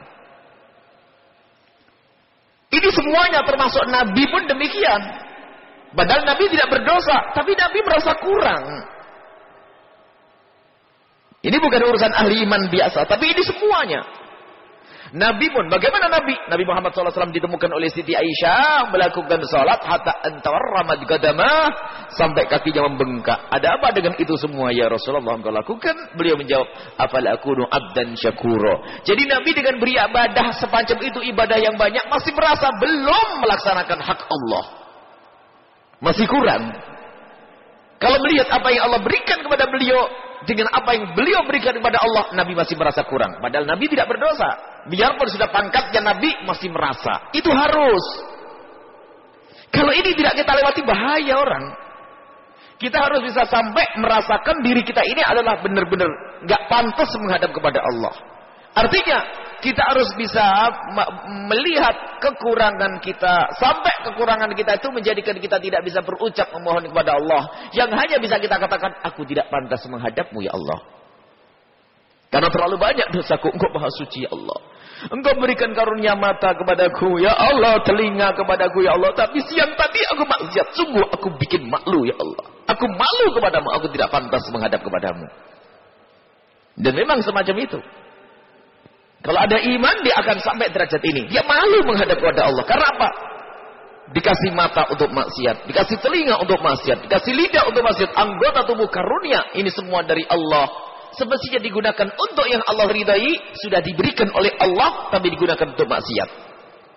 Ini semuanya termasuk Nabi pun demikian. Padahal Nabi tidak berdosa, tapi Nabi merasa kurang. Ini bukan urusan ahli iman biasa, tapi ini semuanya. Nabi pun, bagaimana Nabi? Nabi Muhammad SAW ditemukan oleh Siti Aisyah melakukan salat hatta antawarramad gadamah sampai kakinya membengkak. Ada apa dengan itu semua ya Rasulullah engkau lakukan? Beliau menjawab, afal akunu abdan syakuro. Jadi Nabi dengan beribadah sepanjang itu ibadah yang banyak masih merasa belum melaksanakan hak Allah. Masih kurang. Kalau melihat apa yang Allah berikan kepada beliau, dengan apa yang beliau berikan kepada Allah, Nabi masih merasa kurang. Padahal Nabi tidak berdosa. Biarpun sudah pangkatnya Nabi, masih merasa. Itu harus. Kalau ini tidak kita lewati, bahaya orang. Kita harus bisa sampai merasakan diri kita ini adalah benar-benar nggak pantas menghadap kepada Allah. Artinya, kita harus bisa melihat kekurangan kita. Sampai kekurangan kita itu menjadikan kita tidak bisa berucap memohon kepada Allah. Yang hanya bisa kita katakan, aku tidak pantas menghadapmu ya Allah. Karena terlalu banyak dosaku, engkau maha suci ya Allah. Engkau berikan karunia mata kepadaku, ya Allah, telinga kepadaku, ya Allah. Tapi siang tadi aku maksiat, sungguh aku bikin malu, ya Allah. Aku malu kepadamu, aku tidak pantas menghadap kepadamu. Dan memang semacam itu. Kalau ada iman, dia akan sampai derajat ini. Dia malu menghadap kepada Allah. Karena apa? Dikasih mata untuk maksiat. Dikasih telinga untuk maksiat. Dikasih lidah untuk maksiat. Anggota tubuh karunia. Ini semua dari Allah. Semestinya digunakan untuk yang Allah ridai. Sudah diberikan oleh Allah. Tapi digunakan untuk maksiat.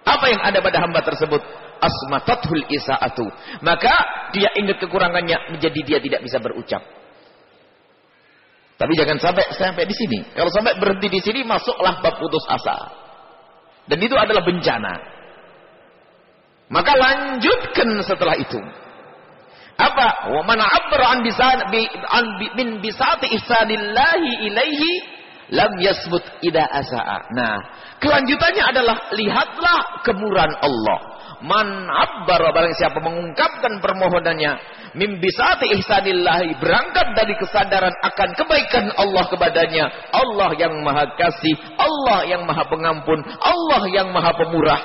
Apa yang ada pada hamba tersebut? Asmatatul isa'atu. Maka dia ingat kekurangannya. Menjadi dia tidak bisa berucap. Tapi jangan sampai sampai di sini. Kalau sampai berhenti di sini masuklah bab putus asa. Dan itu adalah bencana. Maka lanjutkan setelah itu. Apa? Wa man abra an bisan bi an min bisati ihsanillahi ilaihi lam yasbut ida asa'a. Nah, kelanjutannya adalah lihatlah kemurahan Allah. Man abbar barang siapa mengungkapkan permohonannya mim bisati ihsanillahi berangkat dari kesadaran akan kebaikan Allah kepadanya. Allah yang Maha Kasih, Allah yang Maha Pengampun, Allah yang Maha Pemurah.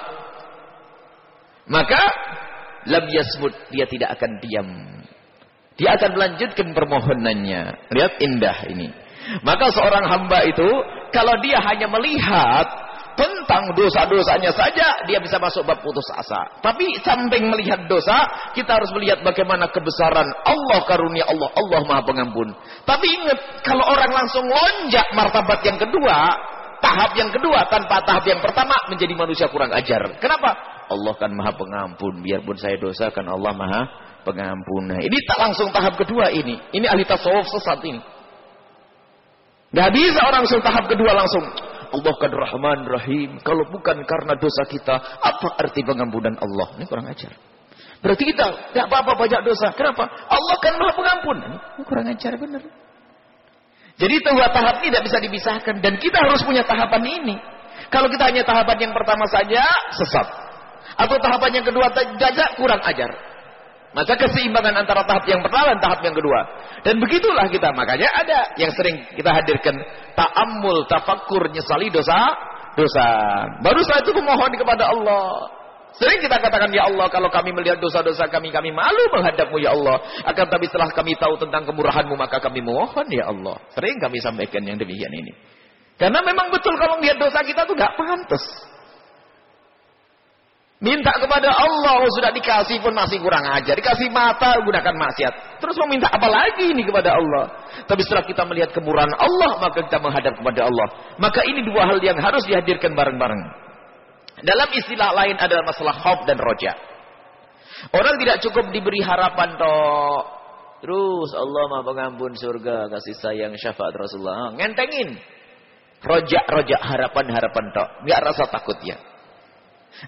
Maka lam yasmut dia tidak akan diam. Dia akan melanjutkan permohonannya. Lihat indah ini. Maka seorang hamba itu kalau dia hanya melihat tentang dosa-dosanya saja dia bisa masuk bab putus asa. Tapi samping melihat dosa, kita harus melihat bagaimana kebesaran Allah karunia Allah, Allah Maha Pengampun. Tapi ingat, kalau orang langsung lonjak martabat yang kedua, tahap yang kedua tanpa tahap yang pertama menjadi manusia kurang ajar. Kenapa? Allah kan Maha Pengampun, biarpun saya dosa kan Allah Maha Pengampun. Nah, ini tak langsung tahap kedua ini. Ini ahli tasawuf sesat ini. Gak bisa orang langsung tahap kedua langsung Allah kan Rahman Rahim. Kalau bukan karena dosa kita, apa arti pengampunan Allah? Ini kurang ajar. Berarti kita tidak apa-apa banyak dosa. Kenapa? Allah kan maha pengampun. Ini kurang ajar benar. Jadi dua tahap tidak bisa dipisahkan. Dan kita harus punya tahapan ini. Kalau kita hanya tahapan yang pertama saja, sesat. Atau tahapan yang kedua saja, kurang ajar. Maka keseimbangan antara tahap yang pertama dan tahap yang kedua. Dan begitulah kita. Makanya ada yang sering kita hadirkan. Ta'ammul, tafakkur, nyesali dosa. Dosa. Baru setelah itu memohon kepada Allah. Sering kita katakan, Ya Allah, kalau kami melihat dosa-dosa kami, kami malu menghadapmu, Ya Allah. Akan tapi setelah kami tahu tentang kemurahanmu, maka kami mohon, Ya Allah. Sering kami sampaikan yang demikian ini. Karena memang betul kalau melihat dosa kita itu gak pantas. Minta kepada Allah oh, sudah dikasih pun masih kurang ajar. Dikasih mata gunakan maksiat. Terus mau minta apa lagi ini kepada Allah? Tapi setelah kita melihat kemurahan Allah maka kita menghadap kepada Allah. Maka ini dua hal yang harus dihadirkan bareng-bareng. Dalam istilah lain adalah masalah khauf dan roja. Orang tidak cukup diberi harapan toh. Terus Allah maha pengampun surga, kasih sayang syafaat Rasulullah. Ngentengin. Rojak, rojak, harapan, harapan toh. Nggak rasa takut ya.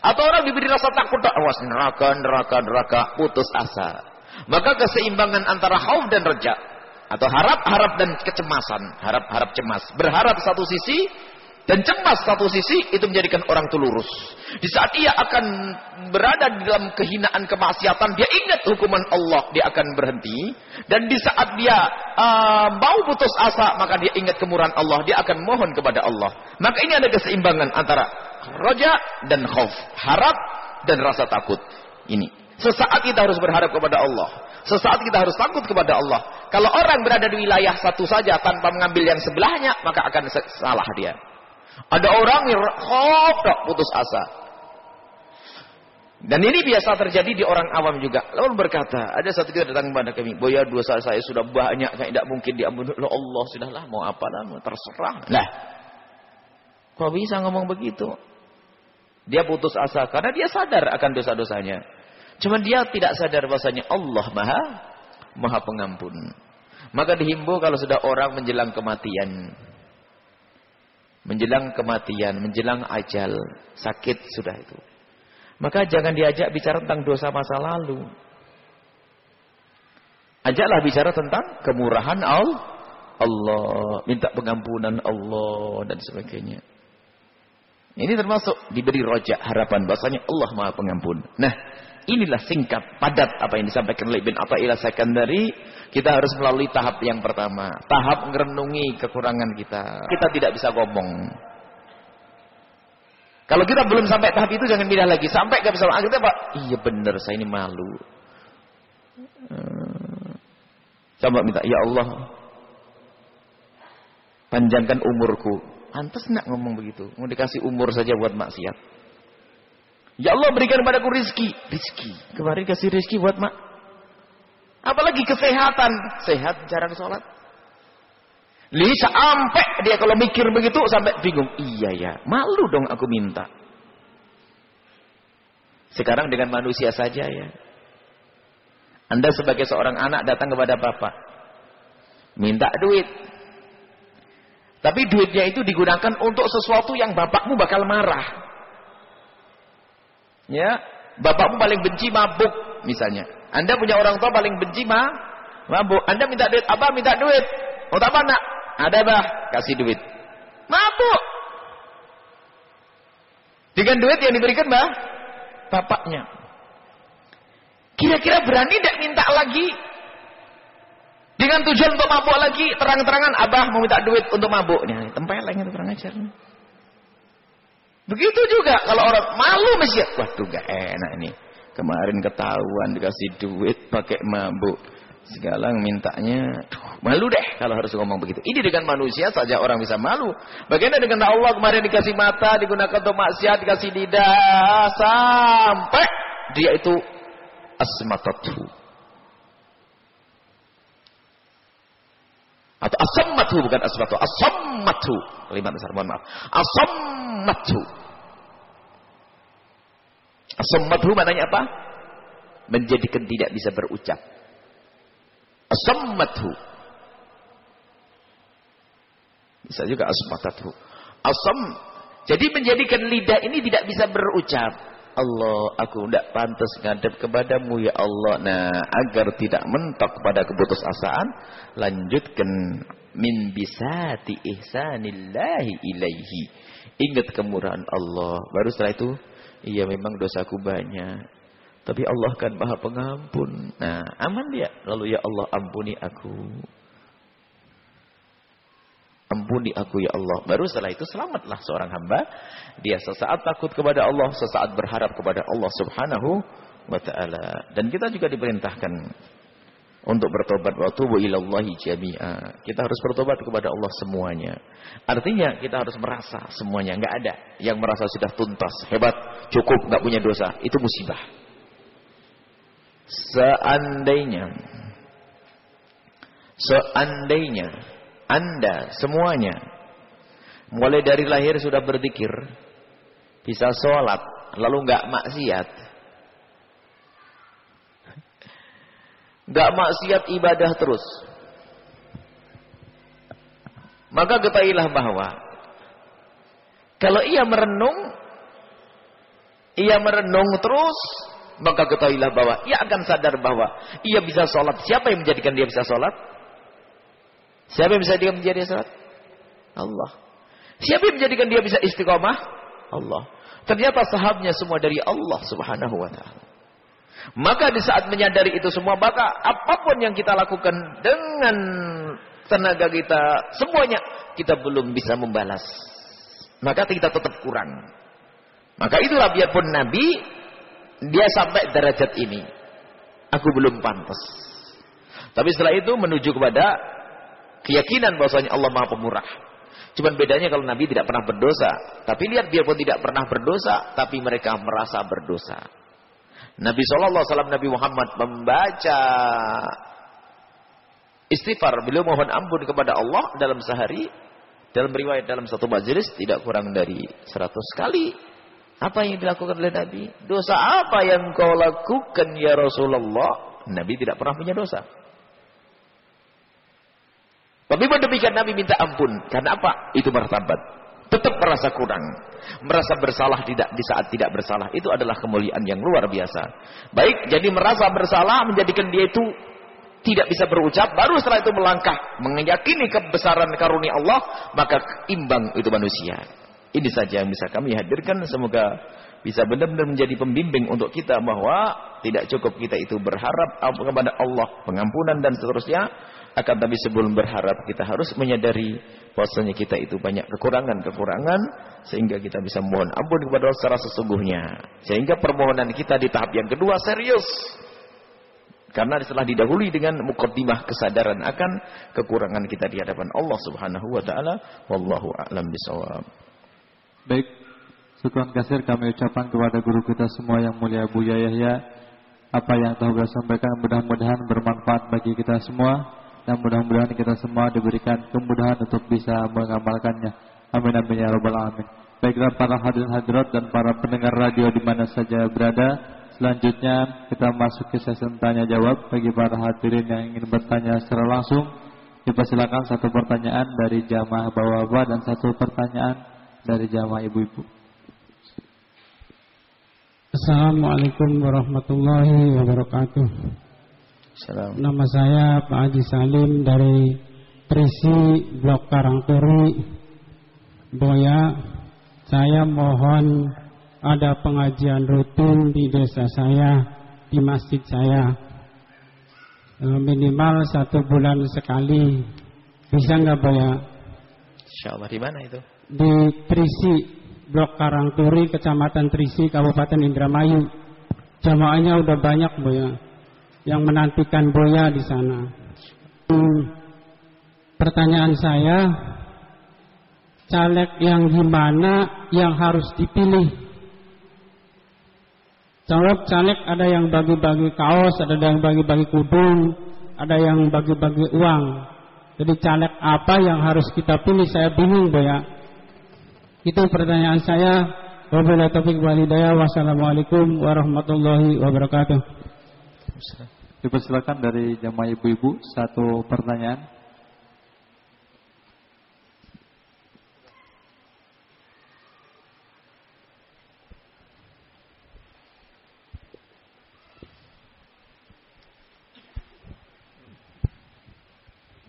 Atau orang diberi rasa takut, awas neraka, neraka, neraka, putus asa. Maka keseimbangan antara khauf dan reja atau harap, harap dan kecemasan, harap, harap cemas. Berharap satu sisi dan cemas satu sisi itu menjadikan orang itu lurus. Di saat ia akan berada di dalam kehinaan kemaksiatan, dia ingat hukuman Allah, dia akan berhenti. Dan di saat dia uh, mau putus asa, maka dia ingat kemurahan Allah, dia akan mohon kepada Allah. Maka ini ada keseimbangan antara roja dan khauf, harap dan rasa takut. Ini. Sesaat kita harus berharap kepada Allah. Sesaat kita harus takut kepada Allah. Kalau orang berada di wilayah satu saja tanpa mengambil yang sebelahnya, maka akan salah dia. Ada orang yang khauf, putus asa. Dan ini biasa terjadi di orang awam juga. Lalu berkata, ada satu kita datang kepada kami, Boya dosa saya sudah banyak, tidak mungkin diampuni oleh Allah. Sudahlah, mau apa lah, terserah. Nah, kok bisa ngomong begitu? Dia putus asa karena dia sadar akan dosa-dosanya. Cuma dia tidak sadar bahasanya Allah Maha Maha Pengampun. Maka dihimbau kalau sudah orang menjelang kematian. Menjelang kematian, menjelang ajal, sakit sudah itu. Maka jangan diajak bicara tentang dosa masa lalu. Ajaklah bicara tentang kemurahan Allah, minta pengampunan Allah dan sebagainya. Ini termasuk diberi rojak harapan bahasanya Allah Maha Pengampun. Nah, inilah singkat padat apa yang disampaikan oleh Ibn Athaillah dari Kita harus melalui tahap yang pertama, tahap merenungi kekurangan kita. Kita tidak bisa ngomong. Kalau kita belum sampai tahap itu jangan pindah lagi. Sampai gak bisa kita Pak, iya benar saya ini malu. Hmm. Coba minta, ya Allah, panjangkan umurku. Antas nak ngomong begitu. Mau dikasih umur saja buat maksiat. Ya Allah berikan padaku rizki. Rizki. Kemarin kasih rizki buat mak. Apalagi kesehatan. Sehat jarang sholat. Li sampai dia kalau mikir begitu sampai bingung. Iya ya. Malu dong aku minta. Sekarang dengan manusia saja ya. Anda sebagai seorang anak datang kepada bapak. Minta duit. Tapi duitnya itu digunakan untuk sesuatu yang bapakmu bakal marah. Ya, bapakmu paling benci mabuk misalnya. Anda punya orang tua paling benci ma mabuk. Anda minta duit, apa minta duit? Untuk apa nak? Ada bah, kasih duit. Mabuk. Dengan duit yang diberikan bah, bapaknya. Kira-kira berani tidak minta lagi? Dengan tujuan untuk mabuk lagi, terang-terangan abah mau minta duit untuk mabuknya. Tempeleng itu kurang ajar. Begitu juga kalau orang malu masih, waduh gak enak ini. Kemarin ketahuan dikasih duit pakai mabuk. Sekarang mintanya, malu deh kalau harus ngomong begitu. Ini dengan manusia saja orang bisa malu. Bagaimana dengan Allah kemarin dikasih mata, digunakan untuk maksiat, dikasih lidah, sampai dia itu asmatatu. Atau asammatu bukan asmatu, asammatu. Kalimat besar, mohon maaf. Asammatu. Asammatu maknanya apa? Menjadikan tidak bisa berucap. Asammatu. Bisa juga asmatatu. Asam. Jadi menjadikan lidah ini tidak bisa berucap. Allah, aku tidak pantas ngadep kepadamu ya Allah. Nah, agar tidak mentok pada keputusasaan, lanjutkan min bisati ihsanillahi ilaihi. Ingat kemurahan Allah. Baru setelah itu, iya memang dosaku banyak. Tapi Allah kan maha pengampun. Nah, aman dia. Lalu ya Allah ampuni aku. Ampuni aku ya Allah. Baru setelah itu selamatlah seorang hamba. Dia sesaat takut kepada Allah. Sesaat berharap kepada Allah subhanahu wa ta'ala. Dan kita juga diperintahkan. Untuk bertobat. Wa tubu ilallahi. Kita harus bertobat kepada Allah semuanya. Artinya kita harus merasa semuanya. Enggak ada yang merasa sudah tuntas. Hebat. Cukup. Enggak punya dosa. Itu musibah. Seandainya Seandainya Anda semuanya Mulai dari lahir sudah berzikir Bisa sholat Lalu nggak maksiat nggak maksiat ibadah terus Maka ketahuilah bahwa Kalau ia merenung Ia merenung terus maka ketahuilah bahwa ia akan sadar bahwa ia bisa sholat. Siapa yang menjadikan dia bisa sholat? Siapa yang bisa dia menjadi sholat? Allah. Siapa yang menjadikan dia bisa istiqomah? Allah. Ternyata sahabnya semua dari Allah subhanahu wa ta'ala. Maka di saat menyadari itu semua, maka apa pun yang kita lakukan dengan tenaga kita, semuanya kita belum bisa membalas. Maka kita tetap kurang. Maka itulah biarpun Nabi dia sampai derajat ini. Aku belum pantas. Tapi setelah itu menuju kepada keyakinan bahwasanya Allah Maha Pemurah. Cuman bedanya kalau Nabi tidak pernah berdosa. Tapi lihat biarpun tidak pernah berdosa, tapi mereka merasa berdosa. Nabi SAW, Nabi Muhammad membaca istighfar. Beliau mohon ampun kepada Allah dalam sehari. Dalam riwayat dalam satu majelis tidak kurang dari 100 kali. Apa yang dilakukan oleh Nabi? Dosa apa yang kau lakukan ya Rasulullah? Nabi tidak pernah punya dosa. Tapi demikian Nabi minta ampun. Karena apa? Itu martabat. Tetap merasa kurang. Merasa bersalah tidak di saat tidak bersalah. Itu adalah kemuliaan yang luar biasa. Baik, jadi merasa bersalah menjadikan dia itu tidak bisa berucap. Baru setelah itu melangkah. Meyakini kebesaran karunia Allah. Maka imbang itu manusia. Ini saja yang bisa kami hadirkan. Semoga bisa benar-benar menjadi pembimbing untuk kita bahwa tidak cukup kita itu berharap kepada Allah pengampunan dan seterusnya. Akan tapi sebelum berharap kita harus menyadari bahwasanya kita itu banyak kekurangan-kekurangan sehingga kita bisa mohon ampun kepada Allah secara sesungguhnya. Sehingga permohonan kita di tahap yang kedua serius. Karena setelah didahului dengan mukaddimah kesadaran akan kekurangan kita di hadapan Allah Subhanahu wa taala, wallahu a'lam bishawab. Baik, syukur kasir kami ucapkan kepada guru kita semua yang mulia Buya Yahya. Apa yang telah beliau sampaikan mudah-mudahan bermanfaat bagi kita semua. Dan mudah-mudahan kita semua diberikan kemudahan untuk bisa mengamalkannya. Amin amin ya rabbal alamin. Baiklah para hadirin hadirat dan para pendengar radio di mana saja berada. Selanjutnya kita masuk ke sesi tanya jawab bagi para hadirin yang ingin bertanya secara langsung. Dipersilakan satu pertanyaan dari jamaah bawa-bawa dan satu pertanyaan dari jamaah ibu-ibu. Assalamualaikum warahmatullahi wabarakatuh. Salam. Nama saya Pak Haji Salim dari Trisi Blok Karangturi. Boya, saya mohon ada pengajian rutin di desa saya, di masjid saya. Eh, minimal satu bulan sekali. Bisa nggak Boya? Insya Allah di mana itu? Di Trisi, Blok Karangturi, Kecamatan Trisi, Kabupaten Indramayu. Jamaahnya udah banyak Boya. Yang menantikan Boya di sana. Hmm, pertanyaan saya, caleg yang gimana yang harus dipilih. Caleg caleg ada yang bagi-bagi kaos, ada yang bagi-bagi kudung, ada yang bagi-bagi uang. Jadi caleg apa yang harus kita pilih? Saya bingung, ya. Itu pertanyaan saya. Wabillahi taufiq walhidayah. Wassalamualaikum warahmatullahi wabarakatuh. Dipersilakan dari jamaah ibu-ibu satu pertanyaan.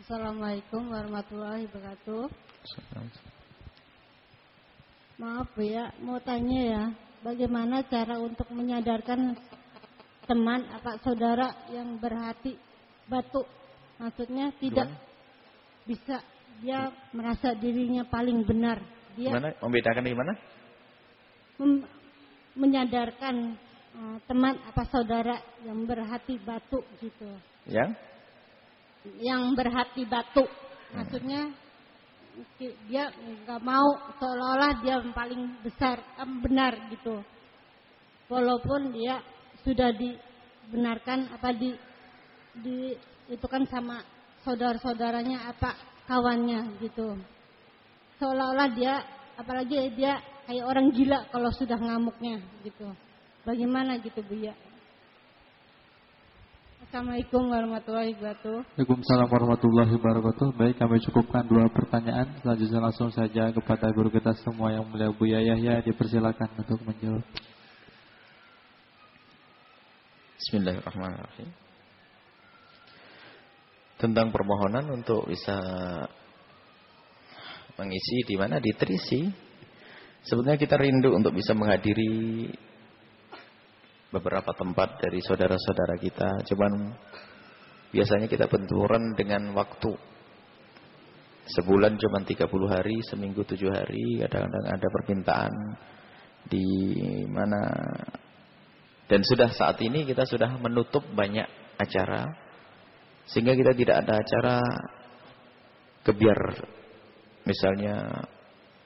Assalamualaikum warahmatullahi wabarakatuh. Maaf ya, mau tanya ya, bagaimana cara untuk menyadarkan teman apa saudara yang berhati batu? Maksudnya tidak Gimana? bisa dia merasa dirinya paling benar. Dia Gimana? Membedakan di mana? Mem menyadarkan uh, teman apa saudara yang berhati batu gitu. Yang? yang berhati batu. Maksudnya dia nggak mau seolah-olah dia paling besar, benar gitu. Walaupun dia sudah dibenarkan apa di di itu kan sama saudara-saudaranya apa kawannya gitu. Seolah-olah dia apalagi dia kayak orang gila kalau sudah ngamuknya gitu. Bagaimana gitu Bu ya? Assalamualaikum warahmatullahi wabarakatuh. Waalaikumsalam warahmatullahi wabarakatuh. Baik, kami cukupkan dua pertanyaan. Selanjutnya langsung saja kepada guru kita semua yang mulia Buya Yahya dipersilakan untuk menjawab. Bismillahirrahmanirrahim. Tentang permohonan untuk bisa mengisi di mana di Trisi. Sebenarnya kita rindu untuk bisa menghadiri beberapa tempat dari saudara-saudara kita. Cuman biasanya kita benturan dengan waktu. Sebulan cuma 30 hari, seminggu 7 hari, kadang-kadang ada permintaan di mana dan sudah saat ini kita sudah menutup banyak acara sehingga kita tidak ada acara kebiar misalnya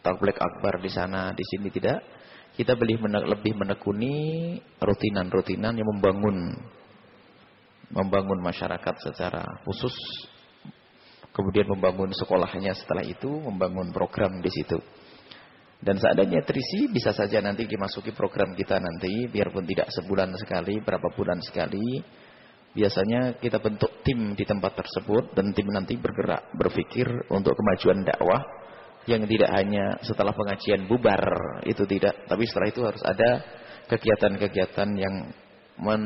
tablek akbar di sana di sini tidak. Kita lebih menekuni rutinan-rutinan yang membangun membangun masyarakat secara khusus. Kemudian membangun sekolahnya setelah itu membangun program di situ dan seadanya terisi bisa saja nanti dimasuki program kita nanti biarpun tidak sebulan sekali berapa bulan sekali. Biasanya kita bentuk tim di tempat tersebut dan tim nanti bergerak berpikir untuk kemajuan dakwah yang tidak hanya setelah pengajian bubar itu tidak. Tapi setelah itu harus ada kegiatan-kegiatan yang men,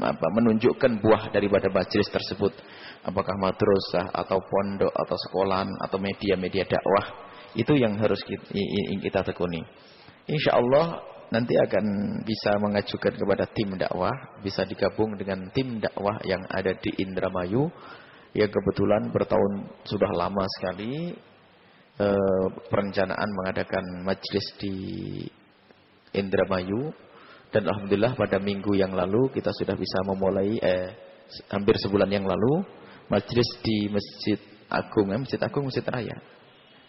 apa, menunjukkan buah daripada majelis tersebut. Apakah madrasah atau pondok atau sekolahan atau media-media dakwah itu yang harus kita, kita tekuni insyaallah nanti akan bisa mengajukan kepada tim dakwah bisa digabung dengan tim dakwah yang ada di Indramayu yang kebetulan bertahun sudah lama sekali eh, perencanaan mengadakan majlis di Indramayu dan alhamdulillah pada minggu yang lalu kita sudah bisa memulai eh, hampir sebulan yang lalu majlis di Masjid Agung, eh, Masjid Agung Masjid Raya.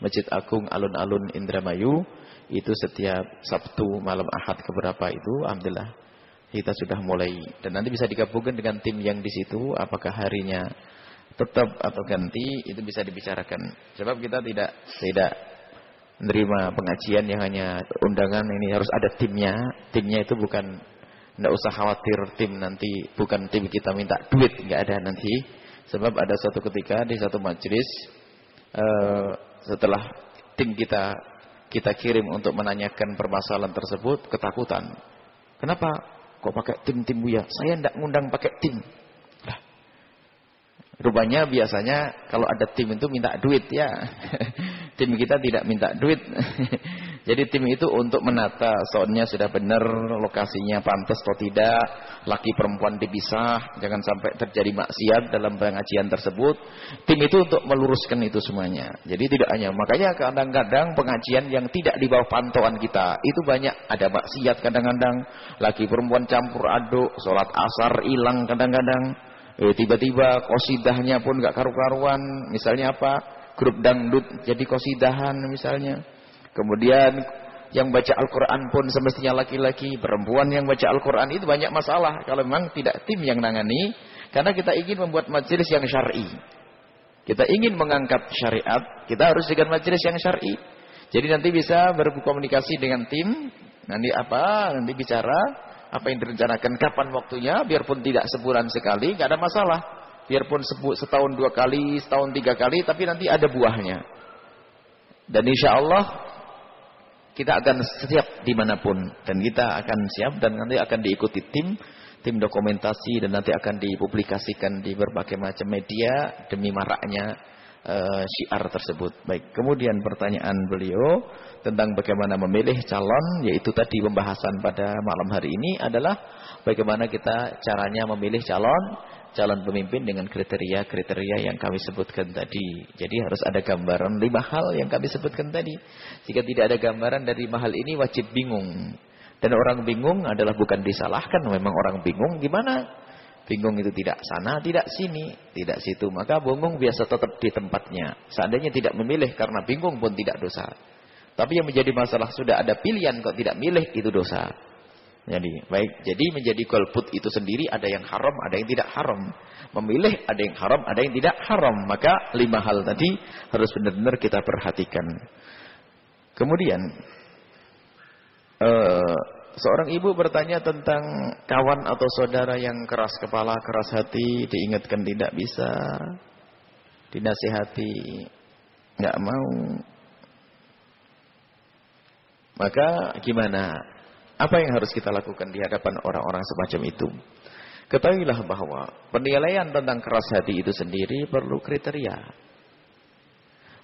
Masjid Agung alun-alun Indramayu itu setiap Sabtu malam Ahad keberapa itu alhamdulillah kita sudah mulai dan nanti bisa digabungkan dengan tim yang di situ apakah harinya tetap atau ganti itu bisa dibicarakan. Sebab kita tidak tidak menerima pengajian yang hanya undangan ini harus ada timnya. Timnya itu bukan tidak usah khawatir tim nanti bukan tim kita minta duit nggak ada nanti. Sebab ada suatu ketika di satu majelis uh, setelah tim kita kita kirim untuk menanyakan permasalahan tersebut ketakutan. Kenapa kok pakai tim-tim ya? Saya tidak ngundang pakai tim. Rupanya biasanya kalau ada tim itu minta duit ya. tim kita tidak minta duit. Jadi tim itu untuk menata soundnya sudah benar, lokasinya pantas atau tidak, laki perempuan dipisah, jangan sampai terjadi maksiat dalam pengajian tersebut. Tim itu untuk meluruskan itu semuanya. Jadi tidak hanya, makanya kadang-kadang pengajian yang tidak di bawah pantauan kita, itu banyak ada maksiat kadang-kadang, laki perempuan campur aduk, sholat asar hilang kadang-kadang, eh, tiba-tiba kosidahnya pun gak karu-karuan, misalnya apa? grup dangdut jadi kosidahan misalnya. Kemudian yang baca Al-Quran pun semestinya laki-laki, perempuan yang baca Al-Quran itu banyak masalah. Kalau memang tidak tim yang nangani, karena kita ingin membuat majelis yang syar'i. Kita ingin mengangkat syariat, kita harus dengan majelis yang syar'i. Jadi nanti bisa berkomunikasi dengan tim, nanti apa, nanti bicara, apa yang direncanakan, kapan waktunya, biarpun tidak sebulan sekali, gak ada masalah. Biarpun setahun dua kali, setahun tiga kali, tapi nanti ada buahnya. Dan insya Allah kita akan siap di mana pun dan kita akan siap dan nanti akan diikuti tim tim dokumentasi dan nanti akan dipublikasikan di berbagai macam media demi maraknya uh, syiar tersebut. Baik, kemudian pertanyaan beliau tentang bagaimana memilih calon yaitu tadi pembahasan pada malam hari ini adalah bagaimana kita caranya memilih calon calon pemimpin dengan kriteria-kriteria yang kami sebutkan tadi. Jadi harus ada gambaran lima hal yang kami sebutkan tadi. Jika tidak ada gambaran dari lima hal ini wajib bingung. Dan orang bingung adalah bukan disalahkan, memang orang bingung gimana? Bingung itu tidak sana, tidak sini, tidak situ. Maka bingung biasa tetap di tempatnya. Seandainya tidak memilih karena bingung pun tidak dosa. Tapi yang menjadi masalah sudah ada pilihan kok tidak milih itu dosa. Jadi baik, jadi menjadi golput itu sendiri ada yang haram, ada yang tidak haram. Memilih ada yang haram, ada yang tidak haram. Maka lima hal tadi harus benar-benar kita perhatikan. Kemudian uh, seorang ibu bertanya tentang kawan atau saudara yang keras kepala, keras hati, diingatkan tidak bisa, dinasihati nggak mau. Maka gimana? Apa yang harus kita lakukan di hadapan orang-orang semacam itu? Ketahuilah bahwa penilaian tentang keras hati itu sendiri perlu kriteria.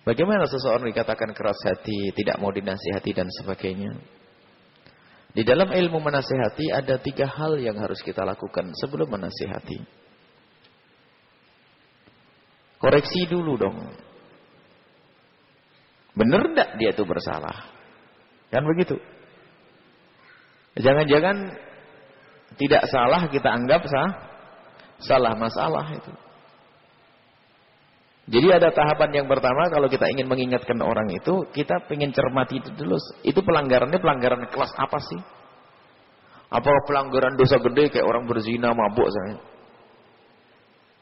Bagaimana seseorang dikatakan keras hati, tidak mau dinasihati dan sebagainya. Di dalam ilmu menasihati ada tiga hal yang harus kita lakukan sebelum menasihati. Koreksi dulu dong. Benar tidak dia itu bersalah? Kan begitu. Jangan-jangan tidak salah kita anggap sah, salah masalah itu. Jadi ada tahapan yang pertama kalau kita ingin mengingatkan orang itu, kita ingin cermati itu dulu. Itu pelanggarannya pelanggaran kelas apa sih? Apa pelanggaran dosa gede kayak orang berzina, mabuk saya?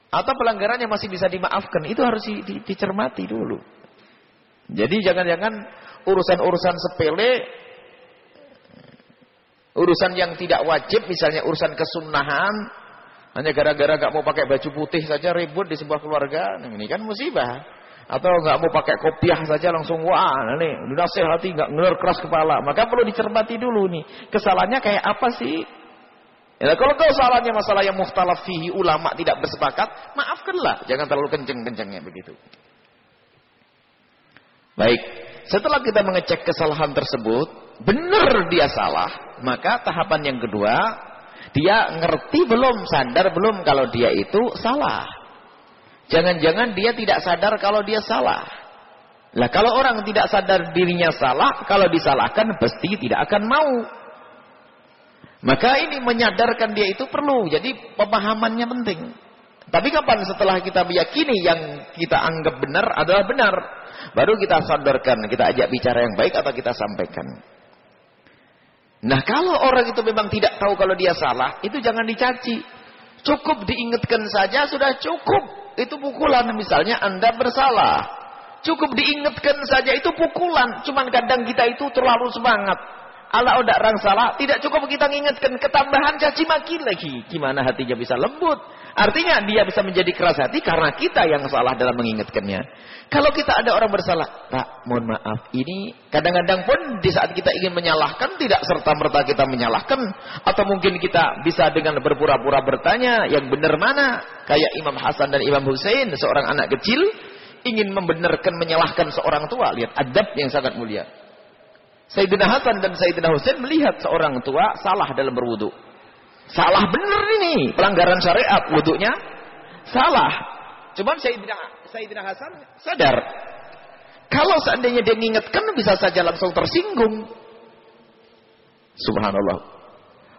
Atau pelanggarannya masih bisa dimaafkan? Itu harus di, di, dicermati dulu. Jadi jangan-jangan urusan-urusan sepele Urusan yang tidak wajib, misalnya urusan kesunahan, hanya gara-gara gak mau pakai baju putih saja ribut di sebuah keluarga, ini kan musibah. Atau gak mau pakai kopiah saja langsung wah, nih dinasehati gak ngeler keras kepala. Maka perlu dicermati dulu nih, kesalahannya kayak apa sih? Ya, kalau kesalahannya masalah yang muhtalaf fihi ulama tidak bersepakat, maafkanlah, jangan terlalu kenceng-kencengnya begitu. Baik, setelah kita mengecek kesalahan tersebut, benar dia salah, maka tahapan yang kedua, dia ngerti belum, sadar belum kalau dia itu salah. Jangan-jangan dia tidak sadar kalau dia salah. Lah kalau orang tidak sadar dirinya salah, kalau disalahkan pasti tidak akan mau. Maka ini menyadarkan dia itu perlu. Jadi pemahamannya penting. Tapi kapan setelah kita meyakini yang kita anggap benar adalah benar, baru kita sadarkan, kita ajak bicara yang baik atau kita sampaikan. Nah kalau orang itu memang tidak tahu kalau dia salah, itu jangan dicaci. Cukup diingatkan saja sudah cukup. Itu pukulan misalnya Anda bersalah. Cukup diingatkan saja itu pukulan. Cuman kadang kita itu terlalu semangat. Allah udah orang salah, tidak cukup kita mengingatkan ketambahan caci maki lagi. Gimana hatinya bisa lembut? Artinya dia bisa menjadi keras hati karena kita yang salah dalam mengingatkannya. Kalau kita ada orang bersalah, Pak, mohon maaf, ini kadang-kadang pun di saat kita ingin menyalahkan tidak serta-merta kita menyalahkan atau mungkin kita bisa dengan berpura-pura bertanya yang benar mana? Kayak Imam Hasan dan Imam Hussein, seorang anak kecil ingin membenarkan menyalahkan seorang tua, lihat adab yang sangat mulia. Sayyidina Hasan dan Sayyidina Husain melihat seorang tua salah dalam berwudu. Salah benar ini, pelanggaran syariat wudunya salah. Cuman Sayyidina Sayyidina Hasan sadar. Kalau seandainya dia mengingatkan bisa saja langsung tersinggung. Subhanallah.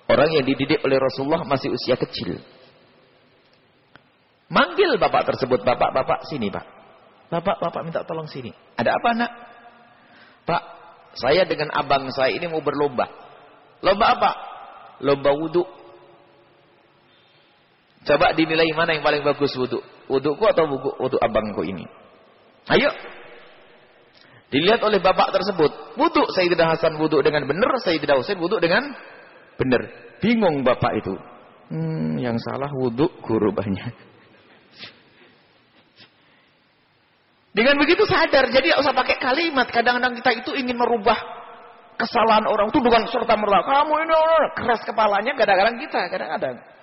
Orang yang dididik oleh Rasulullah masih usia kecil. Manggil bapak tersebut, bapak, bapak, sini pak. Bapak, bapak minta tolong sini. Ada apa nak? Pak, saya dengan abang saya ini mau berlomba. Lomba apa? Lomba wudhu. Coba dinilai mana yang paling bagus wudhu. Wudhuku atau wudhu abangku ini. Ayo. Dilihat oleh bapak tersebut. Wudhu Sayyidina Hasan wudhu dengan benar. Sayyidina Husain wudhu dengan benar. Bingung bapak itu. Hmm, yang salah wudhu guru banyak. Dengan begitu sadar. Jadi usah pakai kalimat. Kadang-kadang kita itu ingin merubah kesalahan orang. Itu dengan serta merta. Kamu ini orang keras kepalanya. Kadang-kadang kita. Kadang-kadang.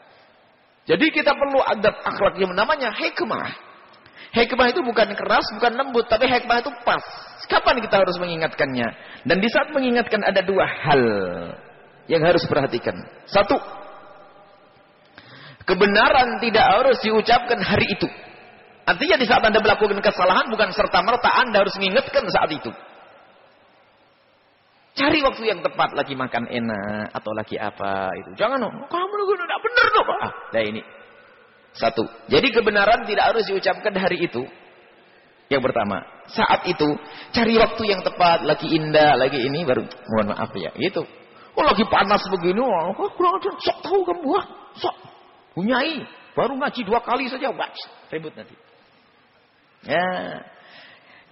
Jadi kita perlu adab akhlak yang namanya hikmah. Hikmah itu bukan keras, bukan lembut. Tapi hikmah itu pas. Kapan kita harus mengingatkannya? Dan di saat mengingatkan ada dua hal. Yang harus perhatikan. Satu. Kebenaran tidak harus diucapkan hari itu. Artinya di saat Anda melakukan kesalahan bukan serta-merta Anda harus mengingatkan saat itu. Cari waktu yang tepat lagi makan enak atau lagi apa itu. Jangan oh, kamu tidak benar dong. Ah, nah ini. Satu. Jadi kebenaran tidak harus diucapkan hari itu. Yang pertama, saat itu cari waktu yang tepat, lagi indah, lagi ini baru mohon maaf ya, gitu. Oh lagi panas begini, oh, kurang aja, sok tahu kamu, wah, sok punyai, baru ngaji dua kali saja, wah, ribut nanti. Ya.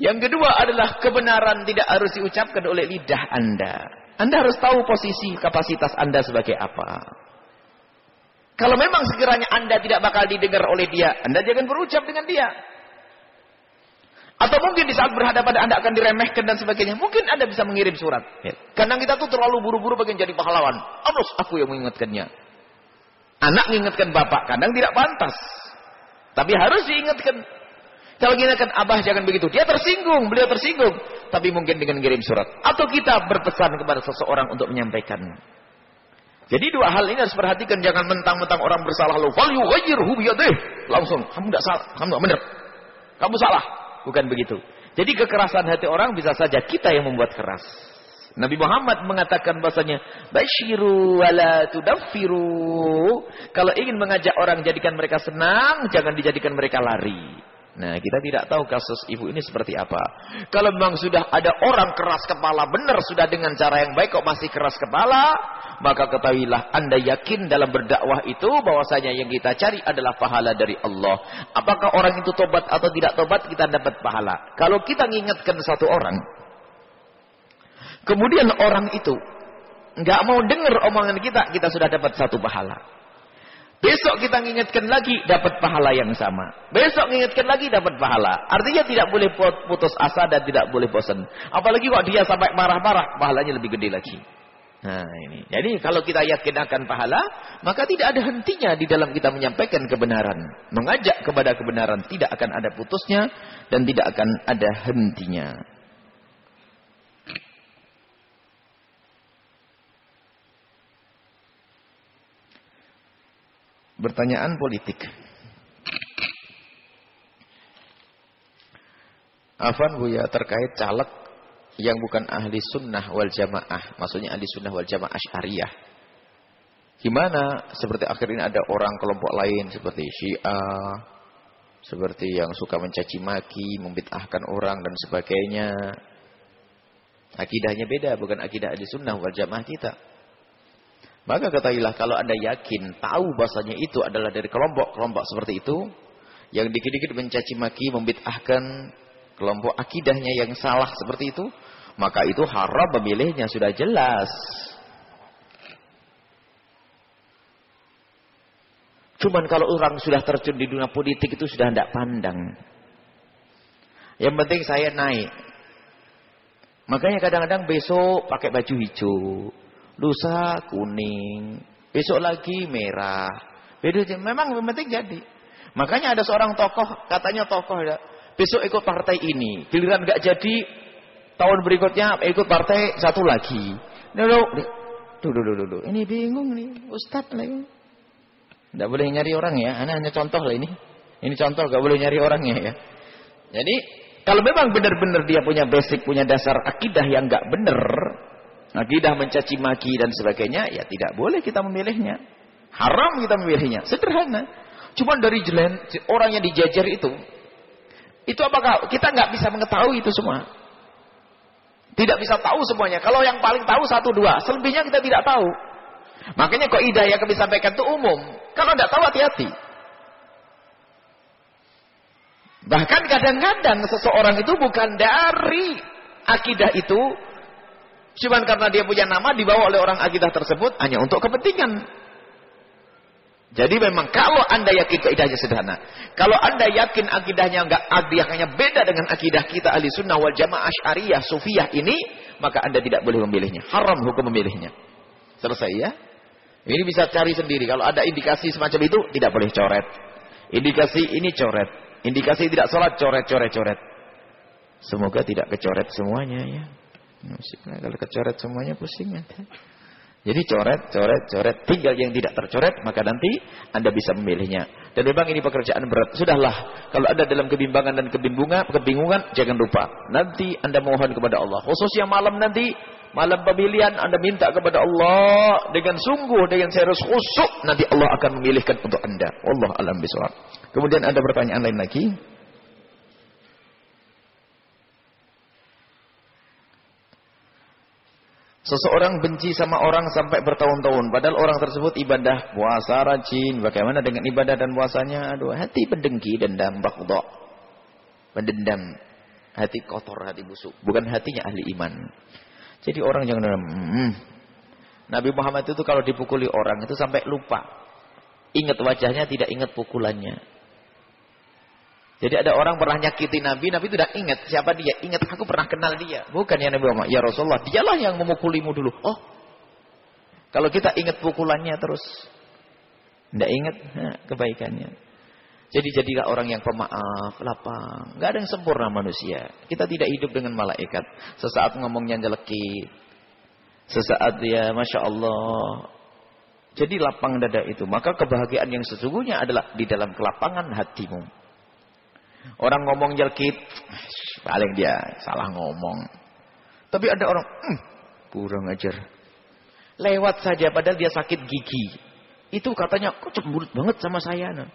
Yang kedua adalah kebenaran tidak harus diucapkan oleh lidah Anda. Anda harus tahu posisi kapasitas Anda sebagai apa. Kalau memang sekiranya Anda tidak bakal didengar oleh dia, Anda jangan berucap dengan dia. Atau mungkin di saat berhadapan Anda akan diremehkan dan sebagainya. Mungkin Anda bisa mengirim surat. Ya. Kadang kita tuh terlalu buru-buru bagian jadi pahlawan. Harus aku yang mengingatkannya. Anak mengingatkan bapak. Kadang tidak pantas. Tapi harus diingatkan. Kalau kita kan abah jangan begitu. Dia tersinggung, beliau tersinggung. Tapi mungkin dengan kirim surat. Atau kita berpesan kepada seseorang untuk menyampaikan. Jadi dua hal ini harus perhatikan. Jangan mentang-mentang orang bersalah. Biyadih. Langsung, kamu tidak salah. Kamu tidak benar. Kamu salah. Bukan begitu. Jadi kekerasan hati orang bisa saja kita yang membuat keras. Nabi Muhammad mengatakan bahasanya, Basyiru wala tudaffiru. Kalau ingin mengajak orang jadikan mereka senang, jangan dijadikan mereka lari. Nah, kita tidak tahu kasus ibu ini seperti apa. Kalau memang sudah ada orang keras kepala, benar sudah dengan cara yang baik kok masih keras kepala, maka ketahuilah Anda yakin dalam berdakwah itu bahwasanya yang kita cari adalah pahala dari Allah. Apakah orang itu tobat atau tidak tobat, kita dapat pahala. Kalau kita mengingatkan satu orang, kemudian orang itu nggak mau dengar omongan kita, kita sudah dapat satu pahala. Besok kita mengingatkan lagi dapat pahala yang sama. Besok mengingatkan lagi dapat pahala. Artinya tidak boleh putus asa dan tidak boleh bosan. Apalagi kok dia sampai marah-marah, pahalanya lebih gede lagi. Nah ini. Jadi kalau kita yakin akan pahala, maka tidak ada hentinya di dalam kita menyampaikan kebenaran. Mengajak kepada kebenaran tidak akan ada putusnya dan tidak akan ada hentinya. Pertanyaan politik. Afan Buya terkait caleg yang bukan ahli sunnah wal jamaah. Maksudnya ahli sunnah wal jamaah syariah. Gimana seperti akhir ini ada orang kelompok lain seperti Syiah. Seperti yang suka mencaci maki, membid'ahkan orang dan sebagainya. Akidahnya beda, bukan akidah ahli sunnah wal jamaah kita. Maka ketahuilah kalau anda yakin, tahu bahasanya itu adalah dari kelompok-kelompok seperti itu, yang dikit-dikit mencaci maki, membid'ahkan kelompok akidahnya yang salah seperti itu, maka itu haram memilihnya sudah jelas. Cuman kalau orang sudah terjun di dunia politik itu sudah tidak pandang. Yang penting saya naik. Makanya kadang-kadang besok pakai baju hijau lusa kuning, besok lagi merah. Beda memang penting jadi. Makanya ada seorang tokoh, katanya tokoh ya, Besok ikut partai ini. Giliran nggak jadi, tahun berikutnya ikut partai satu lagi. Dulu, dulu, dulu, dulu. Ini bingung nih, Ustadz lagi. Tidak boleh nyari orang ya. Anda hanya contoh lah ini. Ini contoh, gak boleh nyari orangnya ya. Jadi, kalau memang benar-benar dia punya basic, punya dasar akidah yang gak benar, akidah mencaci maki dan sebagainya, ya tidak boleh kita memilihnya. Haram kita memilihnya. Sederhana. Cuma dari jelen, orang yang dijajar itu, itu apakah kita nggak bisa mengetahui itu semua? Tidak bisa tahu semuanya. Kalau yang paling tahu satu dua, selebihnya kita tidak tahu. Makanya kok idah yang kami sampaikan itu umum. Kalau tidak tahu hati-hati. Bahkan kadang-kadang seseorang itu bukan dari akidah itu, cuman karena dia punya nama dibawa oleh orang akidah tersebut hanya untuk kepentingan. Jadi memang kalau anda yakin akidahnya sederhana. Kalau anda yakin akidahnya enggak akidahnya beda dengan akidah kita ahli sunnah wal jamaah asyariyah sufiyah ini. Maka anda tidak boleh memilihnya. Haram hukum memilihnya. Selesai ya. Ini bisa cari sendiri. Kalau ada indikasi semacam itu tidak boleh coret. Indikasi ini coret. Indikasi tidak sholat coret, coret, coret. Semoga tidak kecoret semuanya ya. Kalau kecoret semuanya pusing. Jadi coret, coret, coret. Tinggal yang tidak tercoret, maka nanti Anda bisa memilihnya. Dan memang ini pekerjaan berat. Sudahlah, kalau Anda dalam kebimbangan dan kebingungan, kebingungan jangan lupa. Nanti Anda mohon kepada Allah. Khususnya malam nanti, malam pemilihan Anda minta kepada Allah dengan sungguh, dengan serius khusyuk. Nanti Allah akan memilihkan untuk Anda. Allah alam biswab. Kemudian ada pertanyaan lain lagi. Seseorang benci sama orang sampai bertahun-tahun. Padahal orang tersebut ibadah puasa rajin. Bagaimana dengan ibadah dan puasanya? Aduh, hati pendengki, dendam, bakdo. Mendendam. Hati kotor, hati busuk. Bukan hatinya ahli iman. Jadi orang jangan... Hmm. Nabi Muhammad itu kalau dipukuli orang itu sampai lupa. Ingat wajahnya, tidak ingat pukulannya. Jadi ada orang pernah nyakiti Nabi, Nabi tidak ingat siapa dia. Ingat aku pernah kenal dia. Bukan ya Nabi Muhammad. Ya Rasulullah, dialah yang memukulimu dulu. Oh, kalau kita ingat pukulannya terus. Tidak ingat nah, kebaikannya. Jadi jadilah orang yang pemaaf, lapang. Gak ada yang sempurna manusia. Kita tidak hidup dengan malaikat. Sesaat ngomongnya nyelekit. Sesaat dia, Masya Allah. Jadi lapang dada itu. Maka kebahagiaan yang sesungguhnya adalah di dalam kelapangan hatimu. Orang ngomong jelkit, paling dia salah ngomong. Tapi ada orang, hmm, kurang ajar. Lewat saja padahal dia sakit gigi. Itu katanya, kok cemburut banget sama saya. Nah.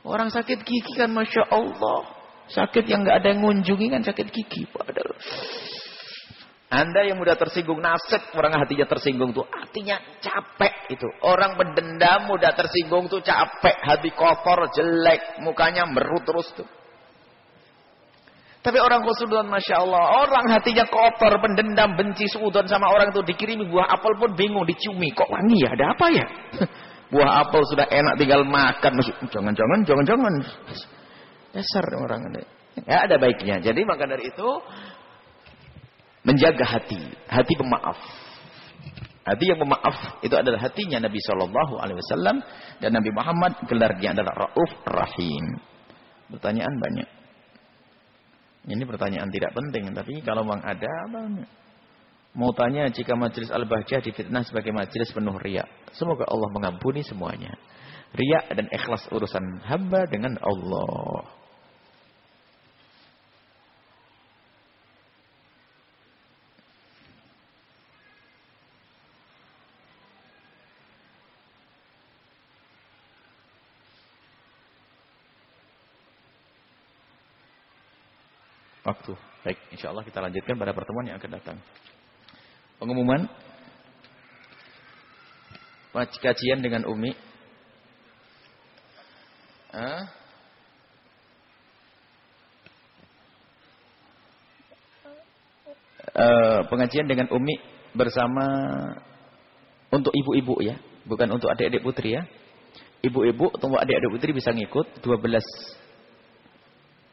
Orang sakit gigi kan Masya Allah. Sakit yang gak ada yang ngunjungi kan sakit gigi. Padahal anda yang mudah tersinggung nasib orang hatinya tersinggung tuh artinya capek itu. Orang berdendam mudah tersinggung tuh capek, hati kotor, jelek, mukanya merut terus tuh. Tapi orang khusudon Masya Allah. Orang hatinya kotor, pendendam, benci, suudon sama orang itu. Dikirimi buah apel pun bingung, diciumi. Kok wangi ya? Ada apa ya? buah apel sudah enak tinggal makan. Jangan-jangan, jangan-jangan. Dasar orang ini. Ya ada baiknya. Jadi maka dari itu menjaga hati, hati pemaaf. Hati yang pemaaf itu adalah hatinya Nabi Shallallahu Alaihi Wasallam dan Nabi Muhammad gelarnya adalah Rauf Rahim. Pertanyaan banyak. Ini pertanyaan tidak penting, tapi kalau memang ada, apa? mau tanya jika majelis al-bahjah difitnah sebagai majelis penuh riak. Semoga Allah mengampuni semuanya. Riak dan ikhlas urusan hamba dengan Allah. Waktu. Baik, insya Allah kita lanjutkan pada pertemuan yang akan datang. Pengumuman kajian dengan Umi. Ah. Uh, pengajian dengan Umi bersama untuk ibu-ibu ya, bukan untuk adik-adik putri ya. Ibu-ibu atau adik-adik putri bisa ngikut 12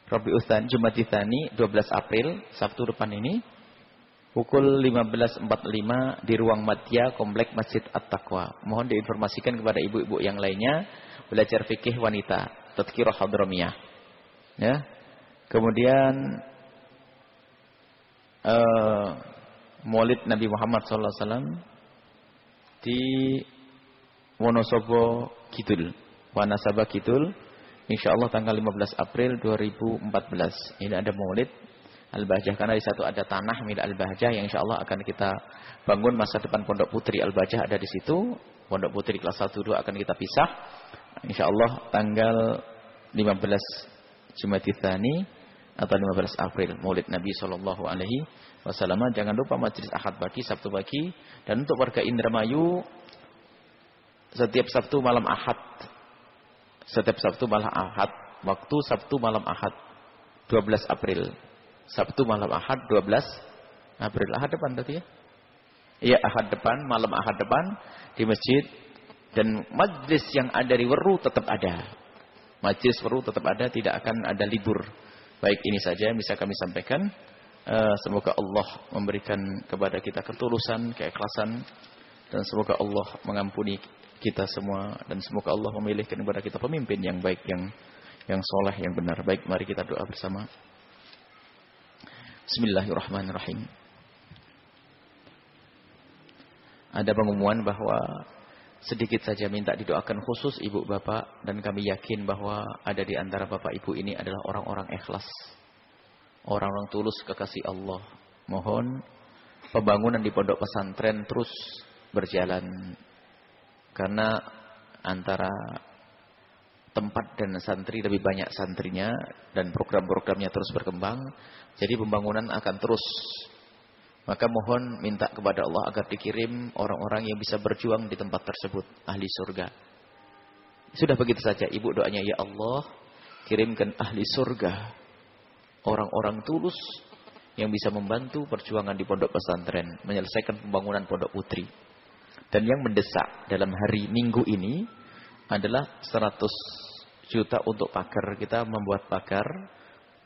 Rabiul Tsani Jumat Tsani 12 April Sabtu depan ini pukul 15.45 di ruang Madya Komplek Masjid At-Taqwa. Mohon diinformasikan kepada ibu-ibu yang lainnya belajar fikih wanita, tadhkirah hadramiyah. Ya. Kemudian uh, Maulid Nabi Muhammad SAW di Wonosobo Kidul, Wanasaba Kidul, insya Allah tanggal 15 April 2014. Ini ada Maulid Al-Bahjah karena di satu ada tanah milik Al-Bahjah yang insya Allah akan kita bangun masa depan Pondok Putri Al-Bahjah ada di situ. Pondok Putri kelas 1 2 akan kita pisah. Insya Allah tanggal 15 Jumatithani atau 15 April Maulid Nabi Shallallahu Alaihi Wasallam. Jangan lupa majlis Ahad pagi, Sabtu pagi, dan untuk warga Indramayu setiap Sabtu malam Ahad, setiap Sabtu malam Ahad, waktu Sabtu malam Ahad, 12 April, Sabtu malam Ahad, 12 April Ahad depan tadi ya? Iya Ahad depan, malam Ahad depan di masjid dan majlis yang ada di Weru tetap ada. Majlis Weru tetap ada, tidak akan ada libur. Baik ini saja yang bisa kami sampaikan. Uh, semoga Allah memberikan kepada kita ketulusan, keikhlasan dan semoga Allah mengampuni kita semua dan semoga Allah memilihkan kepada kita pemimpin yang baik, yang yang soleh, yang benar. Baik, mari kita doa bersama. Bismillahirrahmanirrahim. Ada pengumuman bahwa sedikit saja minta didoakan khusus ibu bapak dan kami yakin bahwa ada di antara bapak ibu ini adalah orang-orang ikhlas. Orang-orang tulus kekasih Allah. Mohon pembangunan di pondok pesantren terus berjalan. Karena antara tempat dan santri lebih banyak santrinya dan program-programnya terus berkembang. Jadi pembangunan akan terus maka mohon minta kepada Allah agar dikirim orang-orang yang bisa berjuang di tempat tersebut. Ahli surga. Sudah begitu saja. Ibu doanya, Ya Allah, kirimkan ahli surga. Orang-orang tulus yang bisa membantu perjuangan di pondok pesantren. Menyelesaikan pembangunan pondok putri. Dan yang mendesak dalam hari minggu ini adalah 100 juta untuk pakar. Kita membuat pakar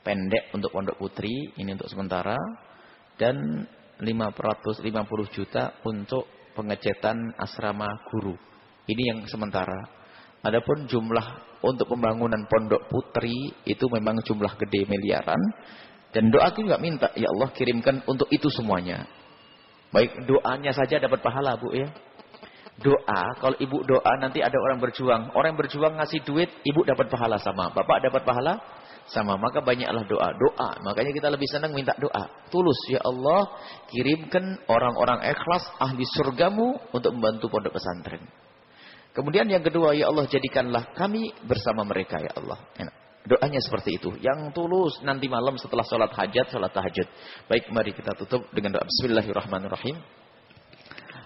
pendek untuk pondok putri. Ini untuk sementara. Dan 550 juta untuk pengecetan asrama guru. Ini yang sementara. Adapun jumlah untuk pembangunan pondok putri itu memang jumlah gede miliaran. Dan doa juga minta, ya Allah kirimkan untuk itu semuanya. Baik doanya saja dapat pahala bu ya. Doa, kalau ibu doa nanti ada orang berjuang. Orang berjuang ngasih duit, ibu dapat pahala sama. Bapak dapat pahala sama. Maka banyaklah doa. Doa. Makanya kita lebih senang minta doa. Tulus. Ya Allah, kirimkan orang-orang ikhlas ahli surgamu untuk membantu pondok pesantren. Kemudian yang kedua, ya Allah jadikanlah kami bersama mereka ya Allah. Enak. Doanya seperti itu. Yang tulus nanti malam setelah sholat hajat, sholat tahajud. Baik, mari kita tutup dengan doa. Bismillahirrahmanirrahim.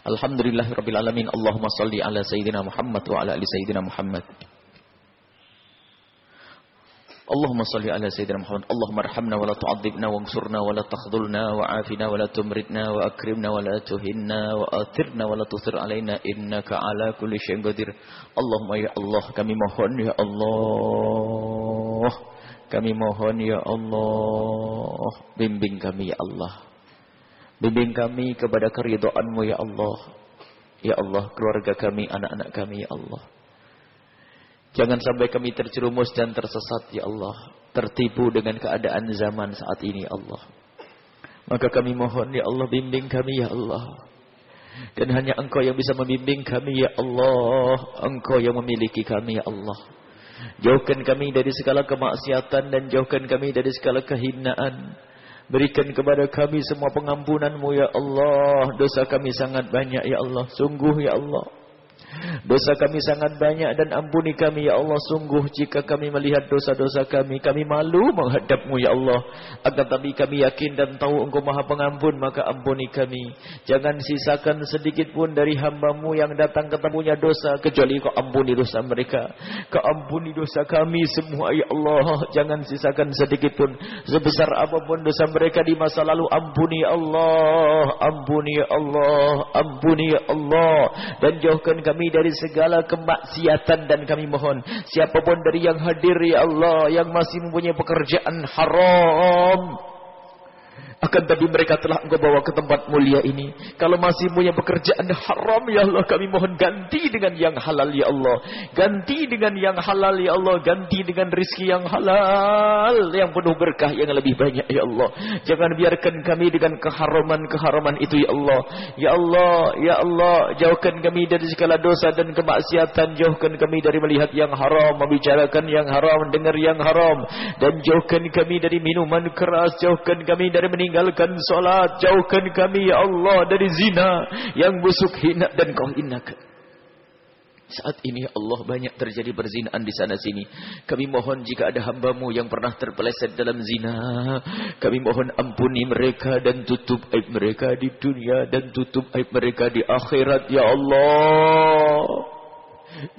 Alhamdulillahirrabbilalamin. Allahumma salli ala Sayyidina Muhammad wa ala ali Sayyidina Muhammad. Allahumma salli ala Sayyidina Muhammad. Allahumma arhamna wa la tu'adzibna wa ansurna wa la takhdulna wa afina wa la tumritna wa akrimna wa la tuhinna wa atirna wa la tusir alaina innaka ala kulli syai'in qadir. Allahumma ya Allah kami mohon ya Allah. Kami mohon ya Allah. Bimbing kami ya Allah. Bimbing kami kepada keridhaanmu ya Allah. Ya Allah keluarga kami anak-anak kami ya Allah. Jangan sampai kami terjerumus dan tersesat ya Allah. Tertipu dengan keadaan zaman saat ini Allah. Maka kami mohon ya Allah bimbing kami ya Allah. Dan hanya engkau yang bisa membimbing kami ya Allah. Engkau yang memiliki kami ya Allah. Jauhkan kami dari segala kemaksiatan dan jauhkan kami dari segala kehinaan. Berikan kepada kami semua pengampunanmu ya Allah. Dosa kami sangat banyak ya Allah. Sungguh ya Allah. Dosa kami sangat banyak dan ampuni kami ya Allah. Sungguh jika kami melihat dosa-dosa kami kami malu menghadapmu ya Allah. Akan tapi kami yakin dan tahu engkau maha pengampun maka ampuni kami. Jangan sisakan sedikit pun dari hambamu yang datang ketemunya dosa kecuali kau ampuni dosa mereka. Kau ampuni dosa kami semua ya Allah. Jangan sisakan sedikit pun sebesar apa pun dosa mereka di masa lalu. Ampuni ya Allah. Ampuni ya Allah. Ampuni ya Allah. Dan jauhkan kami kami dari segala kemaksiatan dan kami mohon siapa pun dari yang hadir ya Allah yang masih mempunyai pekerjaan haram Akan tapi mereka telah engkau bawa ke tempat mulia ini. Kalau masih punya pekerjaan haram, ya Allah, kami mohon ganti dengan yang halal, ya Allah. Ganti dengan yang halal, ya Allah. Ganti dengan rizki yang halal, yang penuh berkah, yang lebih banyak, ya Allah. Jangan biarkan kami dengan keharaman-keharaman itu, ya Allah. Ya Allah, ya Allah, jauhkan kami dari segala dosa dan kemaksiatan. Jauhkan kami dari melihat yang haram, membicarakan yang haram, dengar yang haram. Dan jauhkan kami dari minuman keras, jauhkan kami dari meninggal meninggalkan solat. Jauhkan kami ya Allah dari zina yang busuk hina dan kau hinakan. Saat ini ya Allah banyak terjadi perzinaan di sana sini. Kami mohon jika ada hambamu yang pernah terpeleset dalam zina. Kami mohon ampuni mereka dan tutup aib mereka di dunia dan tutup aib mereka di akhirat ya Allah.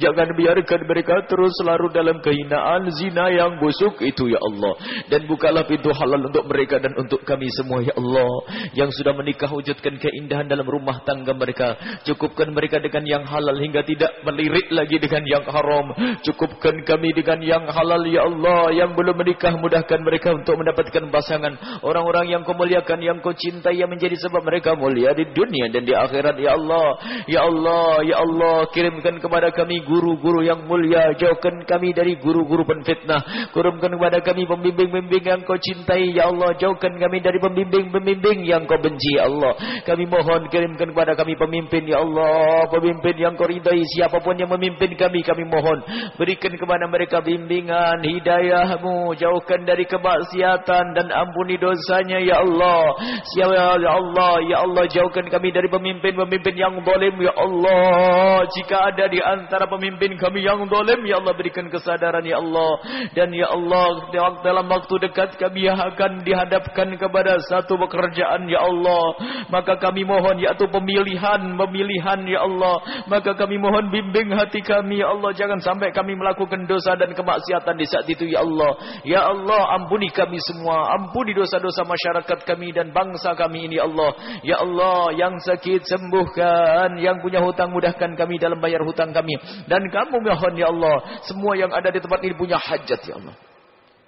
Jangan biarkan mereka terus larut dalam kehinaan zina yang busuk itu ya Allah. Dan bukalah pintu halal untuk mereka dan untuk kami semua ya Allah. Yang sudah menikah wujudkan keindahan dalam rumah tangga mereka. Cukupkan mereka dengan yang halal hingga tidak melirik lagi dengan yang haram. Cukupkan kami dengan yang halal ya Allah. Yang belum menikah mudahkan mereka untuk mendapatkan pasangan. Orang-orang yang kau muliakan, yang kau cintai yang menjadi sebab mereka mulia di dunia dan di akhirat ya Allah. Ya Allah, ya Allah kirimkan kepada kami kami guru-guru yang mulia. Jauhkan kami dari guru-guru penfitnah. Kurumkan kepada kami pembimbing-pembimbing yang kau cintai ya Allah. Jauhkan kami dari pembimbing-pembimbing yang kau benci ya Allah. Kami mohon kirimkan kepada kami pemimpin ya Allah. Pemimpin yang kau ridai siapa pun yang memimpin kami kami mohon. Berikan kepada mereka bimbingan hidayahmu. Jauhkan dari kemaksiatan dan ampuni dosanya ya Allah. Ya Allah ya Allah. Jauhkan kami dari pemimpin-pemimpin yang zalim ya Allah. Jika ada di antara antara pemimpin kami yang dolim. Ya Allah berikan kesadaran ya Allah. Dan ya Allah dalam waktu dekat kami akan dihadapkan kepada satu pekerjaan ya Allah. Maka kami mohon yaitu pemilihan, pemilihan ya Allah. Maka kami mohon bimbing hati kami ya Allah. Jangan sampai kami melakukan dosa dan kemaksiatan di saat itu ya Allah. Ya Allah ampuni kami semua. Ampuni dosa-dosa masyarakat kami dan bangsa kami ini ya Allah. Ya Allah yang sakit sembuhkan. Yang punya hutang mudahkan kami dalam bayar hutang kami. Dan kamu mohon ya Allah. Semua yang ada di tempat ini punya hajat ya Allah.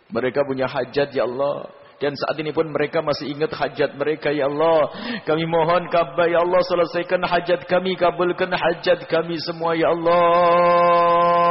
Mereka punya hajat ya Allah. Dan saat ini pun mereka masih ingat hajat mereka ya Allah. Kami mohon kabar ya Allah selesaikan hajat kami, kabulkan hajat kami semua ya Allah.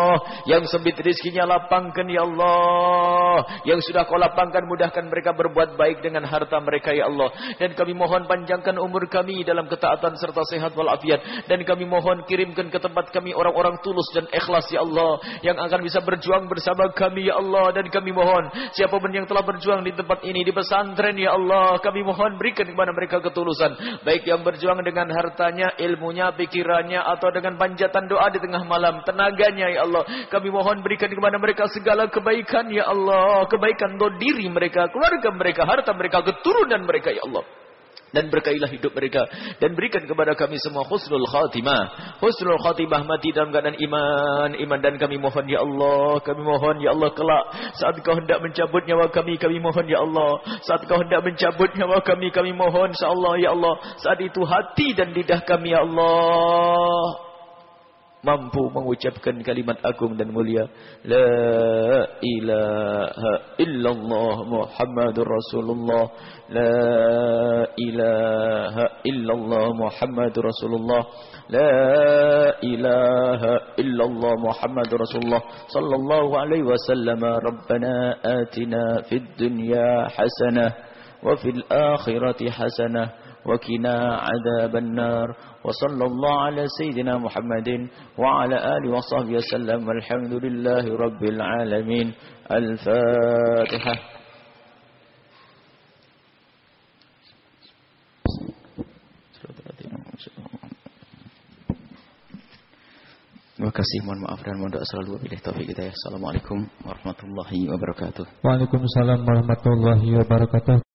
Yang sempit rezekinya lapangkan ya Allah. Yang sudah kau lapangkan mudahkan mereka berbuat baik dengan harta mereka ya Allah. Dan kami mohon panjangkan umur kami dalam ketaatan serta sehat walafiat. Dan kami mohon kirimkan ke tempat kami orang-orang tulus dan ikhlas ya Allah. Yang akan bisa berjuang bersama kami ya Allah. Dan kami mohon siapa pun yang telah berjuang di tempat ini di pesantren ya Allah kami mohon berikan kepada mereka ketulusan baik yang berjuang dengan hartanya ilmunya pikirannya atau dengan panjatan doa di tengah malam tenaganya ya Allah kami mohon berikan kepada mereka segala kebaikan ya Allah. Kebaikan do diri mereka keluarga mereka harta mereka keturunan mereka ya Allah. Dan berkailah hidup mereka. Dan berikan kepada kami semua husnul khatimah. Husnul khatimah mati dalam keadaan iman. Iman dan kami mohon ya Allah. Kami mohon ya Allah kelak. Saat kau hendak mencabut nyawa kami kami mohon ya Allah. Saat kau hendak mencabut nyawa kami kami mohon insyaallah ya Allah. Saat itu hati dan lidah kami ya Allah mampu mengucapkan kalimat agung dan mulia la ilaha illallah muhammadur rasulullah la ilaha illallah muhammadur rasulullah la ilaha illallah muhammadur rasulullah sallallahu alaihi wasallam rabbana atina fid dunya hasanah wa fil akhirati hasanah وكنا عذاب النار وصلى الله على سيدنا محمد وعلى آله وصحبه وسلم والحمد لله رب العالمين الفاتحة Terima kasih, mohon maaf dan mohon doa selalu wabillahi taufik kita ya. Assalamualaikum warahmatullahi wabarakatuh. Waalaikumsalam warahmatullahi wabarakatuh.